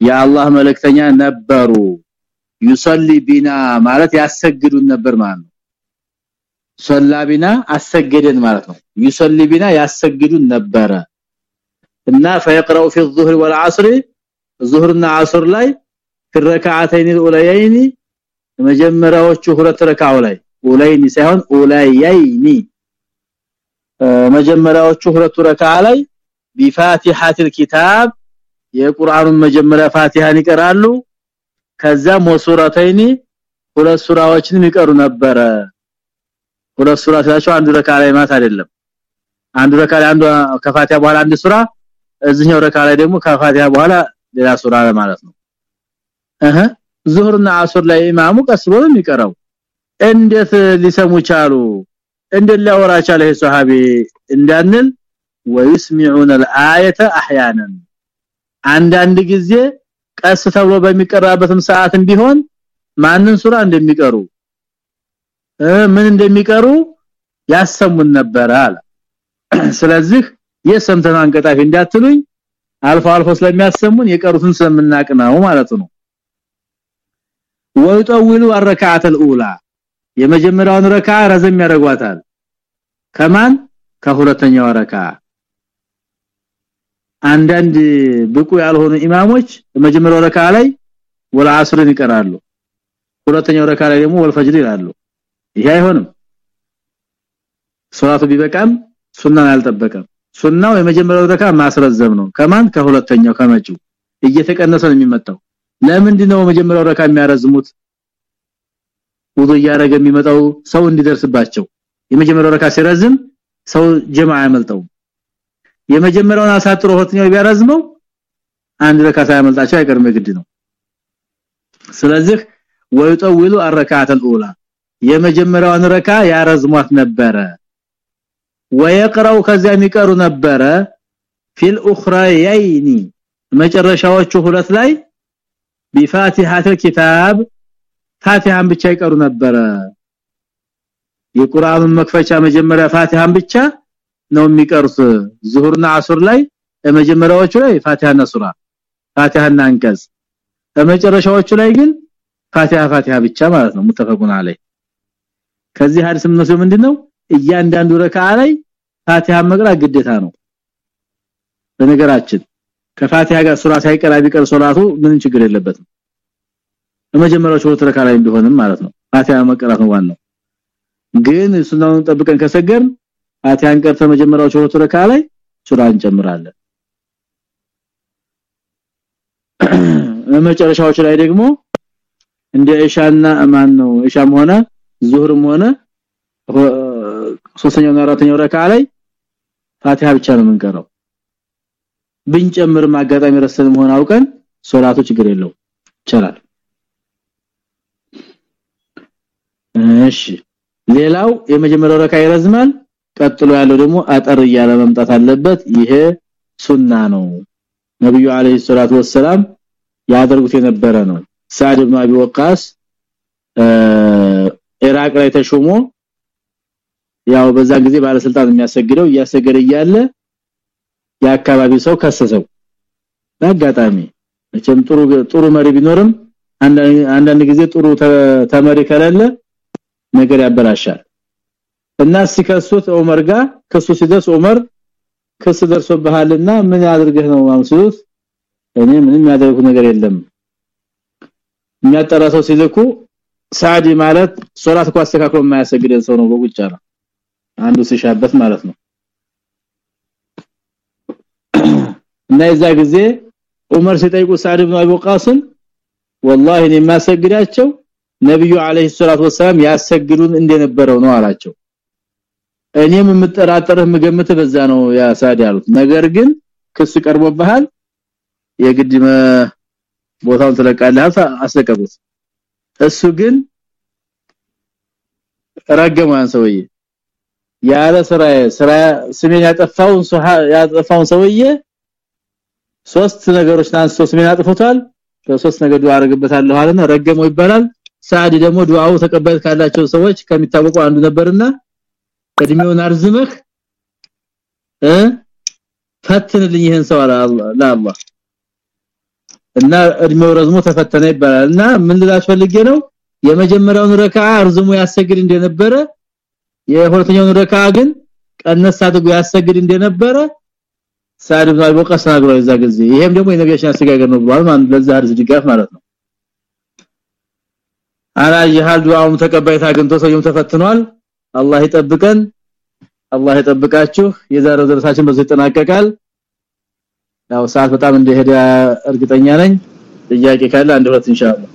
የአላህ መልእክተኛ ነበሩ። ዩሰሊ ቢና ማለት ያሰግዱን ነበር ማለት ነው። ሰላቢና አሰገደን ማለት ነው። ዩሰሊ ቢና ያሰግዱን ነበረ። እና فيقرأ في ወል والعصر ظهرና عصر ላይ ፍረካዓተይን ኡላይኒ መጀመሪያዎቹ ሁለት ረካዓው ላይ ኡላይኒ ሳይሆን ኡላይኒ መጀመሪያዎቹ ሁለቱ ረካ ላይ ቢፋቲሐቲል ኪታብ የቁርአኑን መጀመሪያ ፋቲሃን ይቀራሉ። ከዛም ወሱረተይኒ ሁለት ሱራዎችን ይቀሩ ነበረ። ሁለት ሱራ ስላቸው አንዱ ረካ ላይ ማለት አይደለም። አንዱ ረካ ላይ አንዱ ከፋቲሃ በኋላ አንድ ሱራ እዚህኛው ረካ ላይ ደግሞ ከፋቲሃ በኋላ ሌላ ሱራ ማለት ነው። እህ ዙህርና አሱር ላይ ኢማሙ ቀስ ብሎ የሚቀራው እንዴት ሊሰሙ ቻሉ እንዴት ሊያወራ ቻለ ይሄ ሱሐቢ እንዳንል ወይስሚዑን الآية احيانا አንዳንድ ጊዜ ቀስ ተብሎ በሚቀራበትም ሰዓትም ቢሆን ማንን ሱራ እንደሚቀሩ ምን እንደሚቀሩ ያሰሙን ነበር አለ ስለዚህ የሰምተን አንቀጣፊ እንዳትሉኝ አልፎ አልፎ ስለሚያሰሙን የቀሩትን ስለምናቅ ነው ማለት ነው ወይጠውሉ الركعه الاولى የመጀመሪያውን ረካ ረዘም ያደርጓታል። ከማን? ከሁለተኛው ረካ አንዳንድ ብቁ ያልሆኑ ኢማሞች መጀመሪያው ረካ ላይ ወልዓስርን ይቀራሉ። ሁለተኛው ረካ ላይ ደግሞ ወልፈጅር ይላሉ። ይሄ አይሆንም። ሶላቱ ቢበቃም ሱናን አልጠበቀም። ሱናው የመጀመሪያው ረካ ማስረዘም ነው። ከማን? ከሁለተኛው ከመጪው። እየተቀነሰ ነው የሚመጣው። ለምንድነው መጀመሪያው ረካ የሚያረዝሙት ውዱእ እያደረገ የሚመጣው ሰው እንዲደርስባቸው። የመጀመሪያው ረካ ሲረዝም ሰው ጀማዓ ያመልጠው የመጀመሪያውን አሳጥሮ ሆትኛው ቢያረዝመው አንድ ረካ ሳያመልጣቸው አይቀርም ግድ ነው። ስለዚህ ወይጠውሉ አረካተ الاولى የመጀመሪያውን ረካ ያረዝሟት ነበረ። ወይቀራው ከዚያ የሚቀሩ ነበረ። ፊል اخرين መጨረሻዎቹ ሁለት ላይ بفاتحه الكتاب ፋቲሃን ብቻ ይቀሩ ነበረ። የቁርአኑን መክፈቻ መጀመሪያ ፋቲሃን ብቻ ነው የሚቀሩት። ዙሁርና አሱር ላይ መጀመሪያዎቹ ላይ ፋቲሃና ሱራ ፋቲሃና አንቀጽ። በመጨረሻዎቹ ላይ ግን ፋቲሃ ፋቲሃ ብቻ ማለት ነው። ሙተፈቁን አለይ ከዚህ ሐዲስ ምን ምንድነው? እያንዳንዱ ረካዓ ላይ ፋቲሃ መቅራት ግዴታ ነው። በነገራችን ከፋቲሃ ጋር ሱራ ሳይቀራ ቢቀር ሶላቱ ምንም ችግር የለበትም በመጀመሪያው ሁለት ረካ ላይ ቢሆንም ማለት ነው። ፋቲሃ መቅራት ነው ዋናው። ግን ሱናውን ጠብቀን ከሰገር ፋቲሃን ቀርተ መጀመሪያው ሁለት ረካ ላይ ሱራ እንጨምራለን። መጨረሻዎች ላይ ደግሞ እንደ ኢሻና ማን ነው? ኢሻም ሆነ ዙህርም ሆነ ሶስተኛው አራተኛው ረካ ላይ ፋቲሃ ብቻ ነው የምንቀረው። ብንጨምርም አጋጣሚ ረሰንም ሆነ አውቀን ሶላቱ ችግር የለው ይቻላል እሺ። ሌላው የመጀመሪያው ረካ ይረዝማል። ቀጥሎ ያለው ደግሞ አጠር እያለ መምጣት አለበት። ይሄ ሱና ነው። ነብዩ አለይሂ ሰላቱ ወሰለም ያደርጉት የነበረ ነው። ሳድ ኢብኑ አቢ ወቃስ ኢራቅ ላይ ተሾሞ ያው በዛ ጊዜ ባለስልጣን የሚያሰግደው እያሰገደ እያለ የአካባቢ ሰው ከሰሰው። በአጋጣሚ መቼም ጥሩ ጥሩ መሪ ቢኖርም አንዳንድ ጊዜ ጥሩ ተመሪ ከሌለ ነገር ያበላሻል እና ሲከሱት ዑመር ጋር ከሱ ሲደርስ ዑመር ክስ ደርሶብሃልና ምን ያድርገህ ነው ማምሱት እኔ ምንም ያደርኩ ነገር የለም የሚያጠራ ሰው ሲልኩ ሳዲ ማለት ሶላት እኮ አስተካክሎ የማያሰግደን ሰው ነው በቁጫ ነው አንዱ ሲሻበት ማለት ነው እና የዛ ጊዜ ዑመር ሲጠይቁ ሳድ ኢብኑ አቢ ወቃስን والله እኔ የማሰግዳቸው ነብዩ አለይሂ ሰላቱ ወሰለም ያሰግዱን እንደነበረው ነው አላቸው። እኔም የምጠራጠርህ ምገምት በዛ ነው ያ ሳድ ያሉት። ነገር ግን ክስ ቀርቦብሃል የግድ ቦታውን ተለቃለህ አስለቀቁት። እሱ ግን ረገማን ሰውዬ። ያለ ስራዬ ስራ ስሜን ያጠፋውን ያጠፋውን ሰውዬ ሶስት ነገሮች ናንስ ስሜን አጥፍቷል በሶስት ነገር ዱዓ አረግበታለሁ አለና ረገመው ይባላል ሳዲ ደግሞ ዱዓው ተቀባይነት ካላቸው ሰዎች ከሚታወቁ አንዱ ነበርና እድሜውን አርዝመህ እ ፈትንልኝ ይሄን ሰው ለአላህ። እና እድሜው ረዝሞ ተፈተነ ይባላልና ምን ልላችሁ ፈልጌ ነው? የመጀመሪያውን ረካዓ አርዝሞ ያሰግድ እንደነበረ የሁለተኛውን ረካዓ ግን ቀነስ አድርጎ ያሰግድ እንደነበረ ሳድ ኢብኑ ወቃስ ተናግሯል። እዛ ጊዜ ይሄም ደግሞ የነቢያችን አስተጋገር ነው ብሏል ማለት ለዛ ድጋፍ ማለት ነው አላ ይሃል ዱዓውም ተቀባይታ አግኝቶ ሰውየው ተፈትኗል? አላህ ይጠብቀን። አላህ ይጠብቃችሁ። የዛሬው ደረሳችን በዚህ ይጠናቀቃል። ያው ሰዓት በጣም እንደሄደ እርግጠኛ ነኝ። ጥያቄ ካለ አንድ ሁለት ኢንሻአላህ